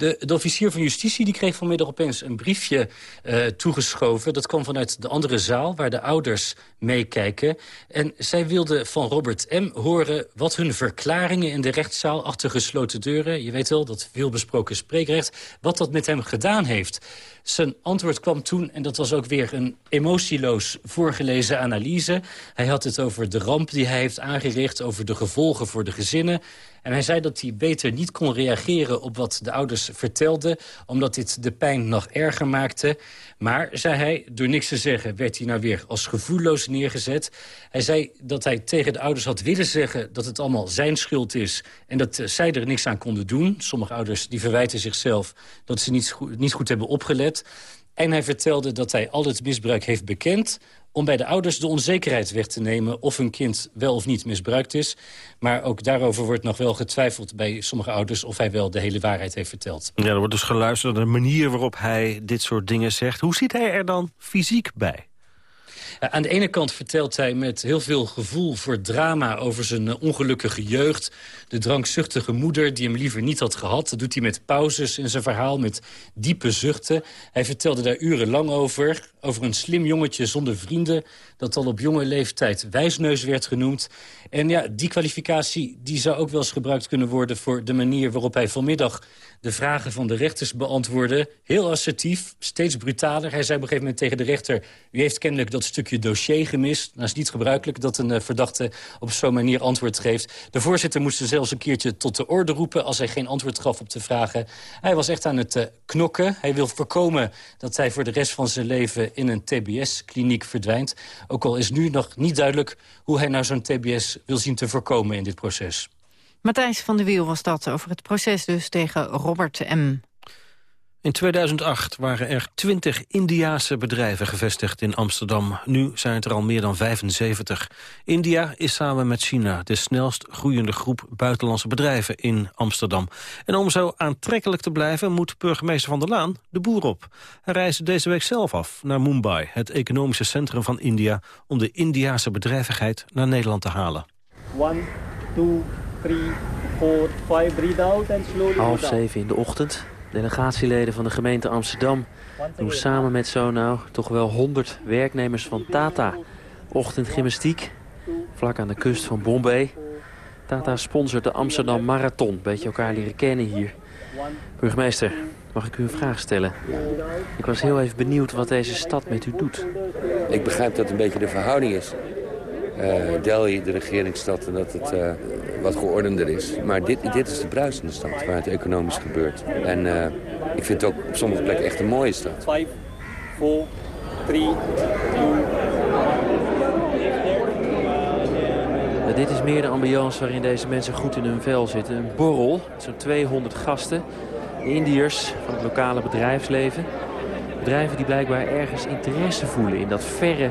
S35: De, de, officier van justitie die kreeg vanmiddag opeens een briefje uh, toegeschoven. Dat kwam vanuit de andere zaal, waar de ouders meekijken. En zij wilde van Robert M. horen wat hun verklaringen in de rechtszaal... achter gesloten deuren, je weet wel, dat veelbesproken spreekrecht... wat dat met hem gedaan heeft. Zijn antwoord kwam toen, en dat was ook weer een emotieloos voorgelezen analyse. Hij had het over de ramp die hij heeft aangericht, over de gevolgen voor de gezinnen. En hij zei dat hij beter niet kon reageren op wat de ouders vertelden... omdat dit de pijn nog erger maakte. Maar, zei hij, door niks te zeggen werd hij nou weer als gevoelloos neergezet. Hij zei dat hij tegen de ouders had willen zeggen dat het allemaal zijn schuld is... en dat uh, zij er niks aan konden doen. Sommige ouders die verwijten zichzelf dat ze niet goed, niet goed hebben opgelet. En hij vertelde dat hij al het misbruik heeft bekend om bij de ouders de onzekerheid weg te nemen... of hun kind wel of niet misbruikt is. Maar ook daarover wordt nog wel getwijfeld bij sommige ouders... of hij wel de hele waarheid heeft verteld.
S11: Ja, er wordt dus geluisterd naar de manier waarop hij dit soort dingen zegt. Hoe ziet hij er dan fysiek bij?
S35: Aan de ene kant vertelt hij met heel veel gevoel voor drama... over zijn eh, ongelukkige jeugd. De drankzuchtige moeder die hem liever niet had gehad. Dat doet hij met pauzes in zijn verhaal, met diepe zuchten. Hij vertelde daar urenlang over. Over een slim jongetje zonder vrienden... dat al op jonge leeftijd wijsneus werd genoemd. En ja, die kwalificatie die zou ook wel eens gebruikt kunnen worden... voor de manier waarop hij vanmiddag de vragen van de rechters beantwoordde. Heel assertief, steeds brutaler. Hij zei op een gegeven moment tegen de rechter... u heeft kennelijk dat stukje dossier gemist. Nou is niet gebruikelijk dat een uh, verdachte op zo'n manier antwoord geeft. De voorzitter moest zelfs een keertje tot de orde roepen... als hij geen antwoord gaf op de vragen. Hij was echt aan het uh, knokken. Hij wil voorkomen dat hij voor de rest van zijn leven... in een TBS-kliniek verdwijnt. Ook al is nu nog niet duidelijk hoe hij nou zo'n TBS wil zien te voorkomen in dit proces.
S10: Matthijs van de Wiel was dat over het proces dus tegen Robert M.
S11: In 2008 waren er 20 Indiaanse bedrijven gevestigd in Amsterdam. Nu zijn het er al meer dan 75. India is samen met China de snelst groeiende groep buitenlandse bedrijven in Amsterdam. En om zo aantrekkelijk te blijven moet burgemeester Van der Laan de boer op. Hij reisde deze week zelf af naar Mumbai, het economische centrum van India... om de Indiaanse bedrijvigheid naar Nederland te halen.
S36: One, two, three, four, five, breathe out and slowly
S37: Half zeven in de ochtend. Delegatieleden van de gemeente Amsterdam doen samen met zo nou toch wel 100 werknemers van Tata. Ochtendgymnastiek, vlak aan de kust van Bombay. Tata sponsort de Amsterdam Marathon. Beetje elkaar leren kennen hier. Burgemeester, mag ik u een vraag stellen? Ik was heel even benieuwd wat deze stad met u doet.
S38: Ik begrijp dat het een beetje de verhouding is. Uh, Delhi, de regeringsstad, en dat het uh, wat geordender is. Maar dit, dit is de bruisende stad, waar het economisch gebeurt. En uh, ik vind het ook op sommige plekken echt een mooie stad. 5, 4, 3,
S37: 2... Dit is meer de ambiance waarin deze mensen goed in hun vel zitten. Een borrel, zo'n 200 gasten, Indiërs van het lokale bedrijfsleven. Bedrijven die blijkbaar ergens interesse voelen in dat verre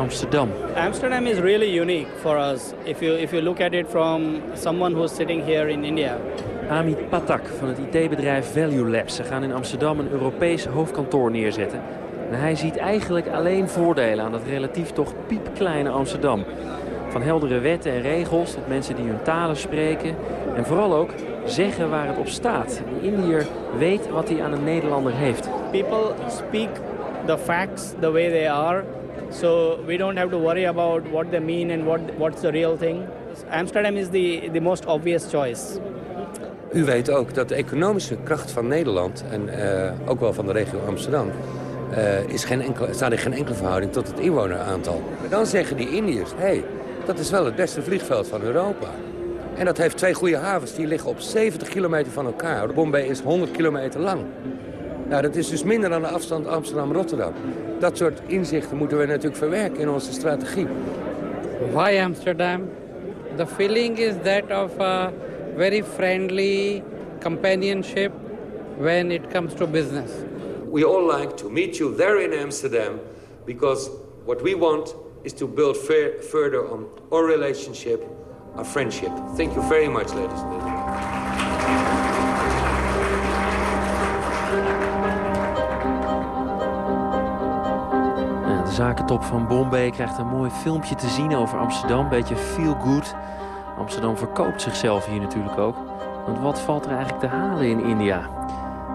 S37: Amsterdam.
S36: Amsterdam is really unique for us. If you if you look at it from someone who's sitting here in India.
S37: Amit Patak van het IT-bedrijf Value Labs. Ze gaan in Amsterdam een Europees hoofdkantoor neerzetten. En hij ziet eigenlijk alleen voordelen aan dat relatief toch piepkleine Amsterdam. Van heldere wetten en regels tot mensen die hun talen spreken. En vooral ook zeggen waar het op staat. De Indiër weet wat hij aan een Nederlander heeft.
S36: People speak the facts the way they are. So we don't have to worry about what they mean and what what's the real thing. Amsterdam is the, the most obvious choice.
S38: U weet ook dat de economische kracht van Nederland en uh, ook wel van de regio Amsterdam... Uh, is geen staat in geen enkele verhouding tot het inwoneraantal. Maar dan zeggen die Indiërs, hey, dat is wel het beste vliegveld van Europa. En dat heeft twee goede havens, die liggen op 70 kilometer van elkaar. Bombay is 100 kilometer lang. Nou, dat is dus minder dan de afstand Amsterdam-Rotterdam. Dat soort inzichten moeten we natuurlijk verwerken in onze strategie.
S39: Why Amsterdam? The feeling is that of a very friendly companionship when it comes to business.
S38: We all like to meet you there in Amsterdam because what we want is to build further on our relationship, our friendship. Thank you very much, ladies and gentlemen.
S37: De zakentop van Bombay krijgt een mooi filmpje te zien over Amsterdam. Beetje feel good. Amsterdam verkoopt zichzelf hier natuurlijk ook. Want wat valt er eigenlijk te halen in India?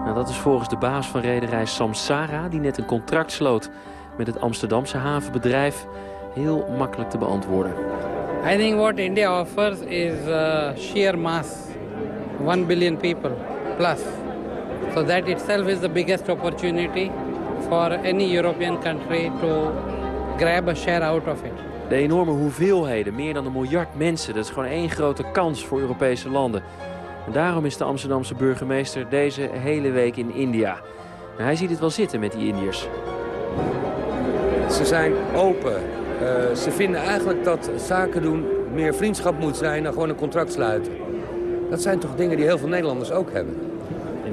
S37: Nou, dat is volgens de baas van rederij Samsara... die net een contract sloot met het Amsterdamse havenbedrijf... heel makkelijk te beantwoorden.
S39: I think what India offers is uh, sheer mass. 1 billion people plus. So that itself is the biggest opportunity for any European country to grab a share out of it.
S37: De enorme hoeveelheden, meer dan een miljard mensen... dat is gewoon één grote kans voor Europese landen. En daarom is de Amsterdamse burgemeester deze hele week in India. Nou, hij ziet het wel zitten met die Indiërs.
S38: Ze zijn open. Uh, ze vinden eigenlijk dat zaken doen meer vriendschap moet zijn dan gewoon een contract sluiten. Dat zijn toch dingen die heel veel Nederlanders ook hebben.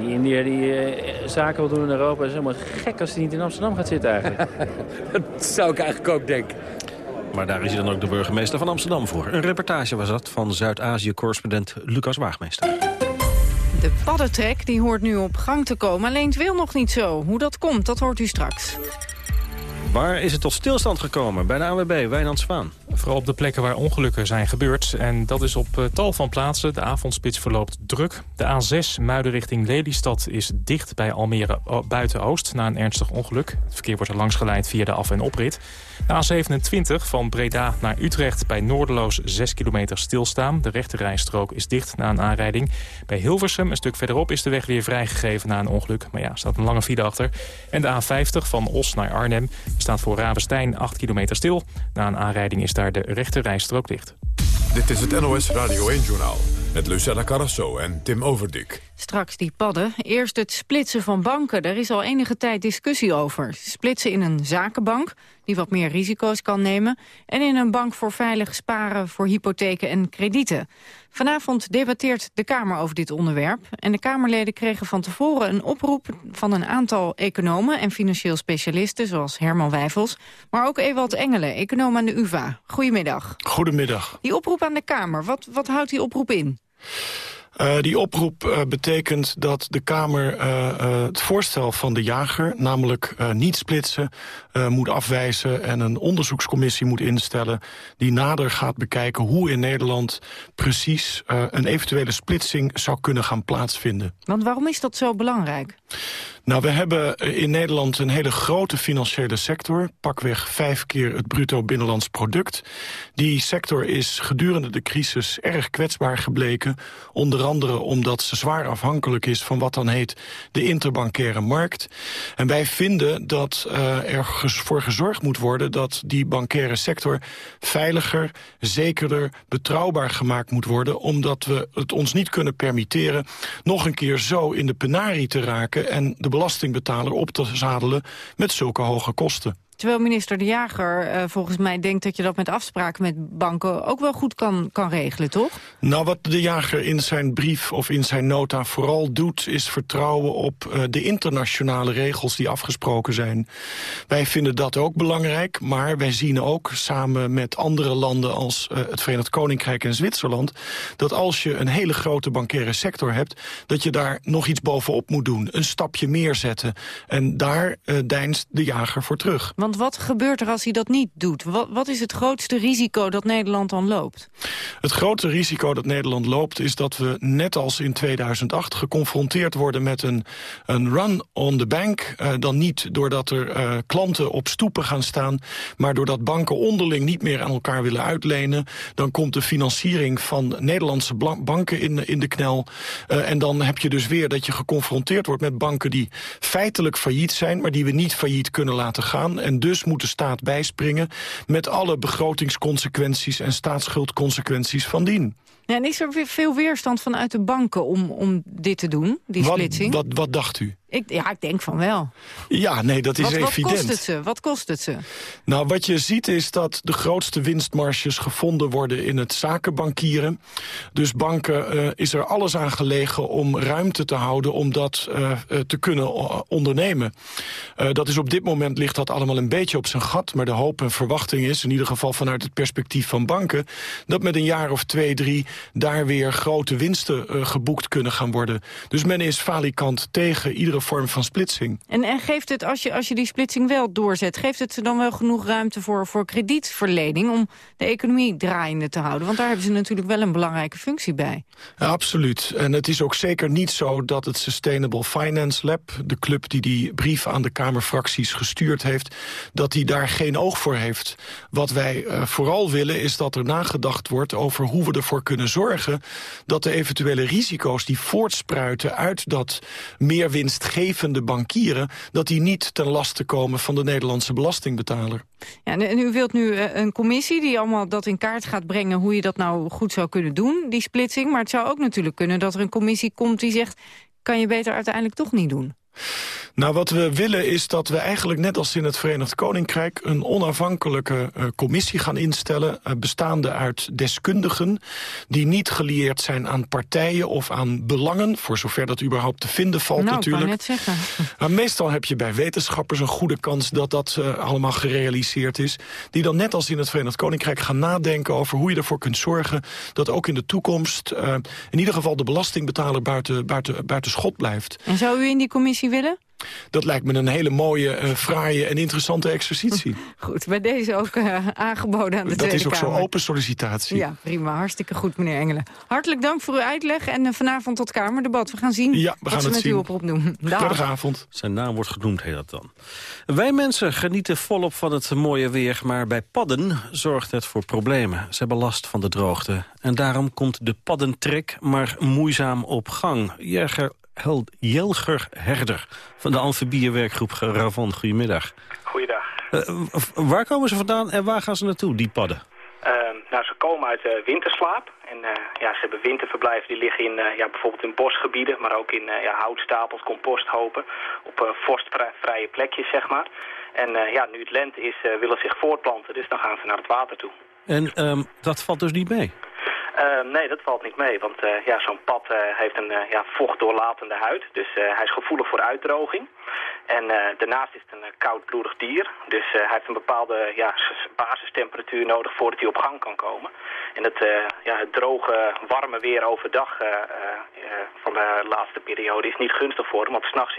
S37: Die Indiër die uh, zaken wil doen in Europa is helemaal gek als hij niet in Amsterdam gaat zitten eigenlijk.
S38: dat zou ik eigenlijk ook denken.
S11: Maar daar is hij dan ook de burgemeester van Amsterdam voor. Een reportage was dat van Zuid-Azië-correspondent Lucas Waagmeester.
S10: De paddentrek die hoort nu op gang te komen, alleen het wil nog niet zo. Hoe dat komt, dat hoort u straks.
S11: Waar is het tot stilstand gekomen bij de AWB, Wijnand Zwaan?
S3: Vooral op de plekken waar ongelukken zijn gebeurd. En dat is op uh, tal van plaatsen. De avondspits verloopt druk. De A6 Muiden richting Lelystad is dicht bij Almere uh, buiten-Oost... na een ernstig ongeluk. Het verkeer wordt er langs geleid via de af- en oprit. De A27 van Breda naar Utrecht bij Noorderloos 6 kilometer stilstaan. De rechterrijstrook is dicht na een aanrijding. Bij Hilversum, een stuk verderop, is de weg weer vrijgegeven na een ongeluk. Maar ja, er staat een lange file achter. En de A50 van Os naar Arnhem staat voor Ravenstein 8 kilometer stil. Na een aanrijding is daar de rechterrijstrook dicht.
S1: Dit is het NOS Radio 1-journaal met Lucella Carrasso en Tim Overdik.
S10: Straks die padden. Eerst het splitsen van banken. Daar is al enige tijd discussie over. Splitsen in een zakenbank, die wat meer risico's kan nemen... en in een bank voor veilig sparen voor hypotheken en kredieten. Vanavond debatteert de Kamer over dit onderwerp. En de Kamerleden kregen van tevoren een oproep van een aantal economen... en financieel specialisten, zoals Herman Wijfels... maar ook Ewald Engelen, econoom aan de UvA. Goedemiddag.
S40: Goedemiddag.
S10: Die oproep aan de Kamer, wat, wat houdt die oproep in?
S40: Uh, die oproep uh, betekent dat de Kamer uh, het voorstel van de jager... namelijk niet splitsen, moet afwijzen... en een onderzoekscommissie moet instellen... die nader gaat bekijken hoe in Nederland precies... een eventuele splitsing zou kunnen gaan plaatsvinden.
S10: Want waarom is dat zo belangrijk?
S40: Nou, we hebben in Nederland een hele grote financiële sector. Pakweg vijf keer het bruto binnenlands product. Die sector is gedurende de crisis erg kwetsbaar gebleken. Onder andere omdat ze zwaar afhankelijk is van wat dan heet de interbankaire markt. En wij vinden dat uh, er voor gezorgd moet worden dat die bankaire sector veiliger, zekerder, betrouwbaar gemaakt moet worden. Omdat we het ons niet kunnen permitteren nog een keer zo in de penarie te raken en de belastingbetaler op te zadelen met zulke hoge kosten.
S10: Terwijl minister De Jager uh, volgens mij denkt dat je dat met afspraken met banken ook wel goed kan, kan regelen, toch?
S40: Nou, wat De Jager in zijn brief of in zijn nota vooral doet... is vertrouwen op uh, de internationale regels die afgesproken zijn. Wij vinden dat ook belangrijk, maar wij zien ook samen met andere landen... als uh, het Verenigd Koninkrijk en Zwitserland... dat als je een hele grote bankaire sector hebt... dat je daar nog iets bovenop moet doen, een stapje meer zetten. En daar deinst De Jager voor terug.
S10: Want Wat gebeurt er als hij dat niet doet? Wat, wat is het grootste risico dat Nederland dan loopt?
S40: Het grote risico dat Nederland loopt is dat we net als in 2008 geconfronteerd worden met een, een run on the bank. Uh, dan niet doordat er uh, klanten op stoepen gaan staan, maar doordat banken onderling niet meer aan elkaar willen uitlenen. Dan komt de financiering van Nederlandse banken in, in de knel. Uh, en dan heb je dus weer dat je geconfronteerd wordt met banken die feitelijk failliet zijn, maar die we niet failliet kunnen laten gaan. Dus moet de staat bijspringen met alle begrotingsconsequenties en staatsschuldconsequenties van dien.
S10: Ja, en is er veel weerstand vanuit de banken om, om dit te doen, die
S40: wat,
S10: splitsing?
S40: Wat, wat dacht u?
S10: Ik, ja, ik denk van wel.
S40: Ja, nee, dat is
S10: wat,
S40: evident.
S10: Wat kost het ze? Wat kost het ze?
S40: Nou, wat je ziet is dat de grootste winstmarges gevonden worden in het zakenbankieren. Dus banken uh, is er alles aan gelegen om ruimte te houden om dat uh, te kunnen ondernemen. Uh, dat is op dit moment ligt dat allemaal een beetje op zijn gat. Maar de hoop en verwachting is, in ieder geval vanuit het perspectief van banken... dat met een jaar of twee, drie daar weer grote winsten geboekt kunnen gaan worden. Dus men is falikant tegen iedere vorm van splitsing.
S10: En, en geeft het, als je, als je die splitsing wel doorzet... geeft het ze dan wel genoeg ruimte voor, voor kredietverlening... om de economie draaiende te houden? Want daar hebben ze natuurlijk wel een belangrijke functie bij.
S40: Ja, absoluut. En het is ook zeker niet zo dat het Sustainable Finance Lab... de club die die brief aan de Kamerfracties gestuurd heeft... dat die daar geen oog voor heeft. Wat wij uh, vooral willen is dat er nagedacht wordt... over hoe we ervoor kunnen zorgen... dat de eventuele risico's die voortspruiten uit dat meer winstgevende bankieren... dat die niet ten laste komen van de Nederlandse belastingbetaler.
S10: Ja, en u wilt nu een commissie die allemaal dat in kaart gaat brengen... hoe je dat nou goed zou kunnen doen, die splitsing. Maar het zou ook natuurlijk kunnen dat er een commissie komt die zegt... kan je beter uiteindelijk toch niet doen.
S40: Nou, wat we willen is dat we eigenlijk net als in het Verenigd Koninkrijk... een onafhankelijke uh, commissie gaan instellen... Uh, bestaande uit deskundigen... die niet gelieerd zijn aan partijen of aan belangen... voor zover dat überhaupt te vinden valt
S10: nou,
S40: natuurlijk.
S10: net zeggen.
S40: Maar meestal heb je bij wetenschappers een goede kans... dat dat uh, allemaal gerealiseerd is. Die dan net als in het Verenigd Koninkrijk gaan nadenken... over hoe je ervoor kunt zorgen dat ook in de toekomst... in ieder geval de belastingbetaler buiten, buiten, buiten schot blijft.
S10: En zou u in die commissie willen?
S40: Dat lijkt me een hele mooie, uh, fraaie en interessante exercitie.
S10: Goed, bij deze ook uh, aangeboden aan de
S40: Dat
S10: Tweede
S40: is ook zo'n
S10: Kamer.
S40: open sollicitatie.
S10: Ja, prima. Hartstikke goed, meneer Engelen. Hartelijk dank voor uw uitleg en uh, vanavond tot Kamerdebat. We gaan zien
S40: ja, we
S10: wat
S40: gaan
S10: ze
S40: het
S10: met
S40: zien.
S10: uw oproep doen.
S11: Zijn naam wordt genoemd, heet dat dan. Wij mensen genieten volop van het mooie weer... maar bij padden zorgt het voor problemen. Ze hebben last van de droogte. En daarom komt de paddentrek maar moeizaam op gang. Jerger Hel Jelger Herder van de amfibiewerkgroep Ravon. Goedemiddag.
S41: Goeiedag.
S11: Uh, waar komen ze vandaan en waar gaan ze naartoe, die padden?
S41: Uh, nou, ze komen uit uh, winterslaap. En uh, ja, ze hebben winterverblijven die liggen in, ja, bijvoorbeeld in bosgebieden, maar ook in ja, houtstapels, composthopen, op vorstvrije plekjes, zeg maar. En ja, nu het lente is, willen ze zich voortplanten, dus dan gaan ze naar het water toe.
S11: En um, dat valt dus niet mee?
S41: Uh, nee, dat valt niet mee, want uh, ja, zo'n pad uh, heeft een ja, vochtdoorlatende huid. Dus hij is gevoelig voor uitdroging. En daarnaast is het een koudbloedig dier. Dus hij heeft een bepaalde ja, basistemperatuur nodig voordat hij op gang kan komen. En het, ja, het droge, warme weer overdag van de laatste periode is niet gunstig voor hem. Want s'nachts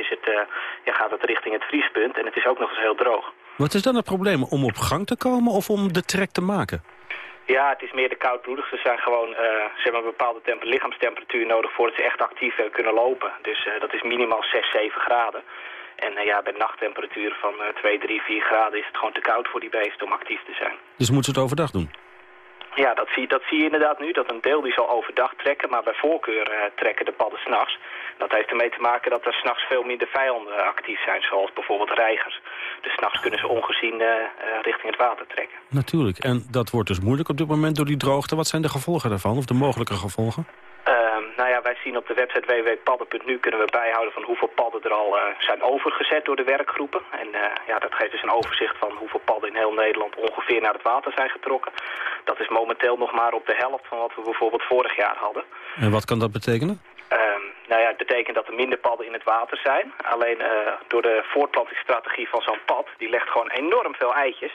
S41: ja, gaat het richting het vriespunt en het is ook nog eens heel droog.
S11: Wat is dan het probleem? Om op gang te komen of om de trek te maken?
S41: Ja, het is meer de koudbloedig. Ze, zijn gewoon, uh, ze hebben een bepaalde lichaamstemperatuur nodig voordat ze echt actief uh, kunnen lopen. Dus uh, dat is minimaal 6, 7 graden. En ja, bij nachttemperaturen van 2, 3, 4 graden is het gewoon te koud voor die beesten om actief te zijn.
S11: Dus moeten ze het overdag doen?
S41: Ja, dat zie, dat zie je inderdaad nu. Dat een deel die zal overdag trekken, maar bij voorkeur trekken de padden s'nachts. Dat heeft ermee te maken dat er s'nachts veel minder vijanden actief zijn, zoals bijvoorbeeld reigers. Dus s'nachts kunnen ze ongezien uh, richting het water trekken.
S11: Natuurlijk, en dat wordt dus moeilijk op dit moment door die droogte. Wat zijn de gevolgen daarvan, of de mogelijke gevolgen?
S41: Uh, nou ja, wij zien op de website www.padden.nu kunnen we bijhouden van hoeveel padden er al uh, zijn overgezet door de werkgroepen. En uh, ja, dat geeft dus een overzicht van hoeveel padden in heel Nederland ongeveer naar het water zijn getrokken. Dat is momenteel nog maar op de helft van wat we bijvoorbeeld vorig jaar hadden.
S11: En wat kan dat betekenen?
S41: Uh, nou ja, het betekent dat er minder padden in het water zijn. Alleen uh, door de voortplantingsstrategie van zo'n pad, die legt gewoon enorm veel eitjes,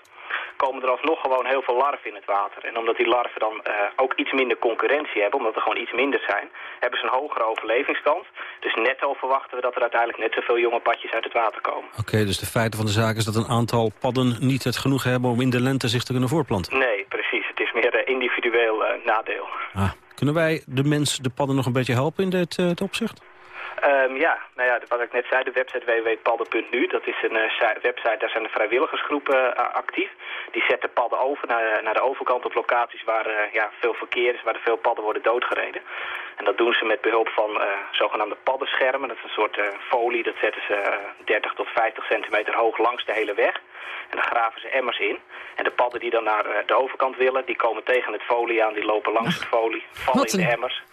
S41: komen er alsnog gewoon heel veel larven in het water. En omdat die larven dan uh, ook iets minder concurrentie hebben, omdat er gewoon iets minder zijn, hebben ze een hogere overlevingsstand. Dus netto verwachten we dat er uiteindelijk net zoveel jonge padjes uit het water komen.
S11: Oké, dus de feiten van de zaak is dat een aantal padden niet het genoeg hebben om in de lente zich te kunnen voorplanten?
S41: Nee, precies. Het is meer uh, individueel nadeel.
S11: Ah, kunnen wij de mens, de padden nog een beetje helpen in dit, dit opzicht?
S41: Um, ja, nou ja, wat ik net zei, de website www.padden.nu, dat is een uh, website, daar zijn de vrijwilligersgroepen uh, actief. Die zetten padden over naar, naar de overkant op locaties waar uh, ja, veel verkeer is, waar er veel padden worden doodgereden. En dat doen ze met behulp van zogenaamde paddenschermen. Dat is een soort folie, dat zetten ze 30 tot 50 centimeter hoog langs de hele weg. En dan graven ze emmers in. En de padden die dan naar de overkant willen, die komen tegen het folie aan, die lopen langs het folie, vallen in de emmers.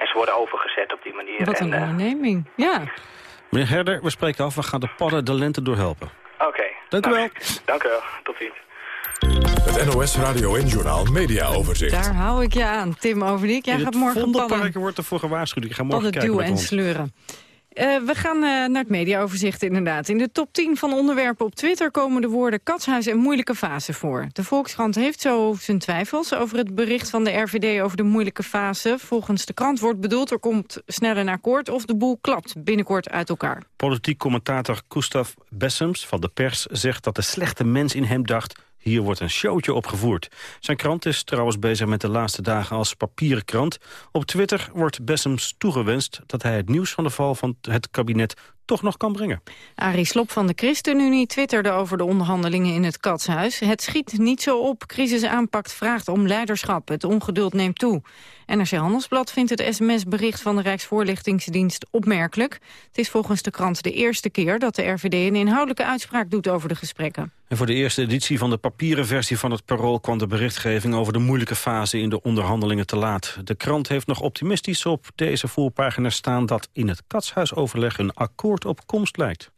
S41: En ze worden overgezet op die manier.
S10: Wat een
S41: en,
S10: onderneming, ja.
S11: Meneer Herder, we spreken af. We gaan de padden de lente doorhelpen.
S41: Oké. Okay.
S11: Dank u wel.
S41: Dank u wel. Tot ziens.
S1: Het NOS Radio en Journaal Media Overzicht.
S10: Daar hou ik je aan, Tim Overdiek. Jij gaat morgen
S11: padden... wordt ervoor gewaarschuwd. Ik ga morgen kijken
S10: duwen en sleuren. Uh, we gaan uh, naar het mediaoverzicht inderdaad. In de top 10 van onderwerpen op Twitter komen de woorden katshuis en moeilijke fase voor. De Volkskrant heeft zo zijn twijfels over het bericht van de RVD over de moeilijke fase. Volgens de krant wordt bedoeld er komt sneller een akkoord of de boel klapt binnenkort uit elkaar.
S11: Politiek commentator Gustav Bessems van de pers zegt dat de slechte mens in hem dacht hier wordt een showtje opgevoerd. Zijn krant is trouwens bezig met de laatste dagen als papieren krant. Op Twitter wordt Bessems toegewenst dat hij het nieuws van de val van het kabinet toch nog kan brengen.
S10: Arie Slop van de ChristenUnie twitterde over de onderhandelingen in het Katshuis. Het schiet niet zo op. Crisis aanpakt vraagt om leiderschap. Het ongeduld neemt toe. NRC Handelsblad vindt het sms-bericht van de Rijksvoorlichtingsdienst opmerkelijk. Het is volgens de krant de eerste keer dat de RVD een inhoudelijke uitspraak doet over de gesprekken.
S11: En voor de eerste editie van de papieren versie van het Parool... kwam de berichtgeving over de moeilijke fase in de onderhandelingen te laat. De krant heeft nog optimistisch op deze voorpagina staan... dat in het katshuisoverleg een akkoord op komst lijkt.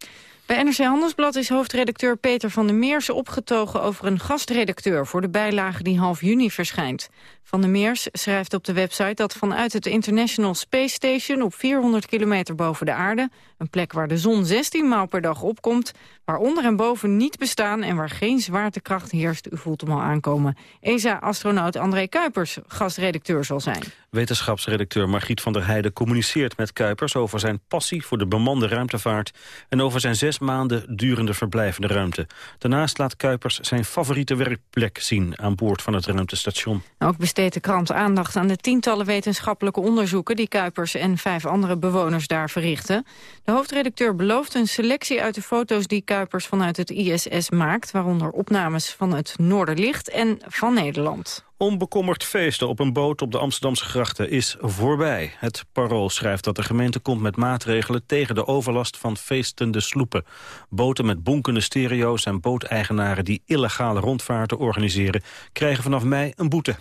S10: Bij NRC Handelsblad is hoofdredacteur Peter van der Meers opgetogen over een gastredacteur voor de bijlage die half juni verschijnt. Van der Meers schrijft op de website dat vanuit het International Space Station op 400 kilometer boven de aarde, een plek waar de zon 16 maal per dag opkomt, waar onder en boven niet bestaan en waar geen zwaartekracht heerst, u voelt hem al aankomen, ESA-astronaut André Kuipers gastredacteur zal zijn.
S11: Wetenschapsredacteur Margriet van der Heijden communiceert met Kuipers over zijn passie voor de bemande ruimtevaart en over zijn zes maanden durende verblijf in de ruimte. Daarnaast laat Kuipers zijn favoriete werkplek zien aan boord van het ruimtestation.
S10: Ook besteedt de krant aandacht aan de tientallen wetenschappelijke onderzoeken die Kuipers en vijf andere bewoners daar verrichten. De hoofdredacteur belooft een selectie uit de foto's die Kuipers vanuit het ISS maakt, waaronder opnames van het Noorderlicht en van Nederland.
S11: Onbekommerd feesten op een boot op de Amsterdamse grachten is voorbij. Het Parool schrijft dat de gemeente komt met maatregelen tegen de overlast van feestende sloepen. Boten met bonkende stereo's en booteigenaren die illegale rondvaarten organiseren... krijgen vanaf mei een boete.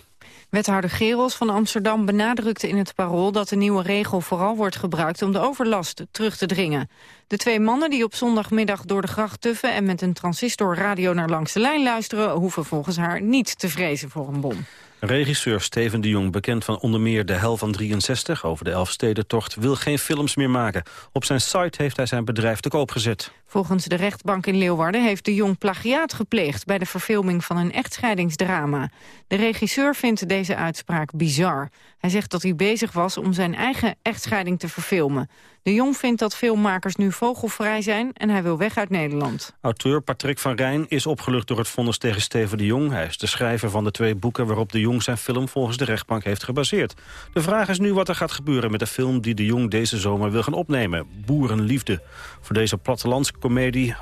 S10: Wethouder Geros van Amsterdam benadrukte in het parool dat de nieuwe regel vooral wordt gebruikt om de overlast terug te dringen. De twee mannen die op zondagmiddag door de gracht tuffen en met een transistorradio naar langs de lijn luisteren, hoeven volgens haar niet te vrezen voor een bom.
S11: Regisseur Steven de Jong, bekend van onder meer De Hel van 63... over de Elfstedentocht, wil geen films meer maken. Op zijn site heeft hij zijn bedrijf te koop gezet.
S10: Volgens de rechtbank in Leeuwarden heeft de Jong plagiaat gepleegd... bij de verfilming van een echtscheidingsdrama. De regisseur vindt deze uitspraak bizar. Hij zegt dat hij bezig was om zijn eigen echtscheiding te verfilmen. De Jong vindt dat filmmakers nu vogelvrij zijn en hij wil weg uit Nederland.
S11: Auteur Patrick van Rijn is opgelucht door het vonnis tegen Steven de Jong. Hij is de schrijver van de twee boeken waarop de Jong zijn film volgens de rechtbank heeft gebaseerd. De vraag is nu wat er gaat gebeuren met de film die de Jong deze zomer wil gaan opnemen. Boerenliefde. Voor deze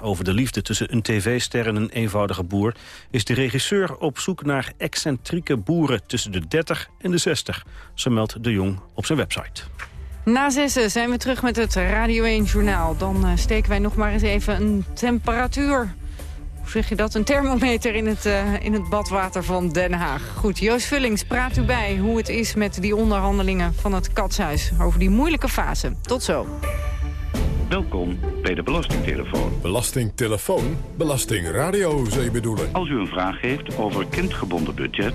S11: over de liefde tussen een tv-ster en een eenvoudige boer... is de regisseur op zoek naar excentrieke boeren tussen de 30 en de 60. Zo meldt de Jong op zijn website.
S10: Na zessen zijn we terug met het Radio 1 Journaal. Dan uh, steken wij nog maar eens even een temperatuur... Hoe zeg je dat? Een thermometer in het, uh, in het badwater van Den Haag. Goed, Joost Vullings praat u bij hoe het is met die onderhandelingen van het Katshuis. Over die moeilijke fase. Tot zo.
S42: Welkom bij de Belastingtelefoon.
S1: Belastingtelefoon? Belastingradio, zou je bedoelen?
S42: Als u een vraag heeft over kindgebonden budget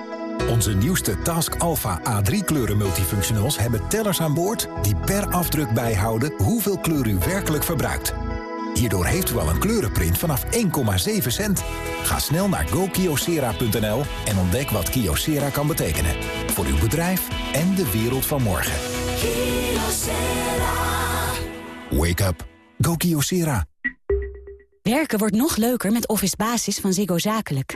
S43: Onze nieuwste Task Alpha A3 kleuren multifunctionals hebben tellers aan boord... die per afdruk bijhouden hoeveel kleur u werkelijk verbruikt. Hierdoor heeft u al een kleurenprint vanaf 1,7 cent. Ga snel naar gokyocera.nl en ontdek wat Kyocera kan betekenen. Voor uw bedrijf en de wereld van morgen. Wake up. Go.
S44: Werken wordt nog leuker met Office Basis van Ziggo Zakelijk.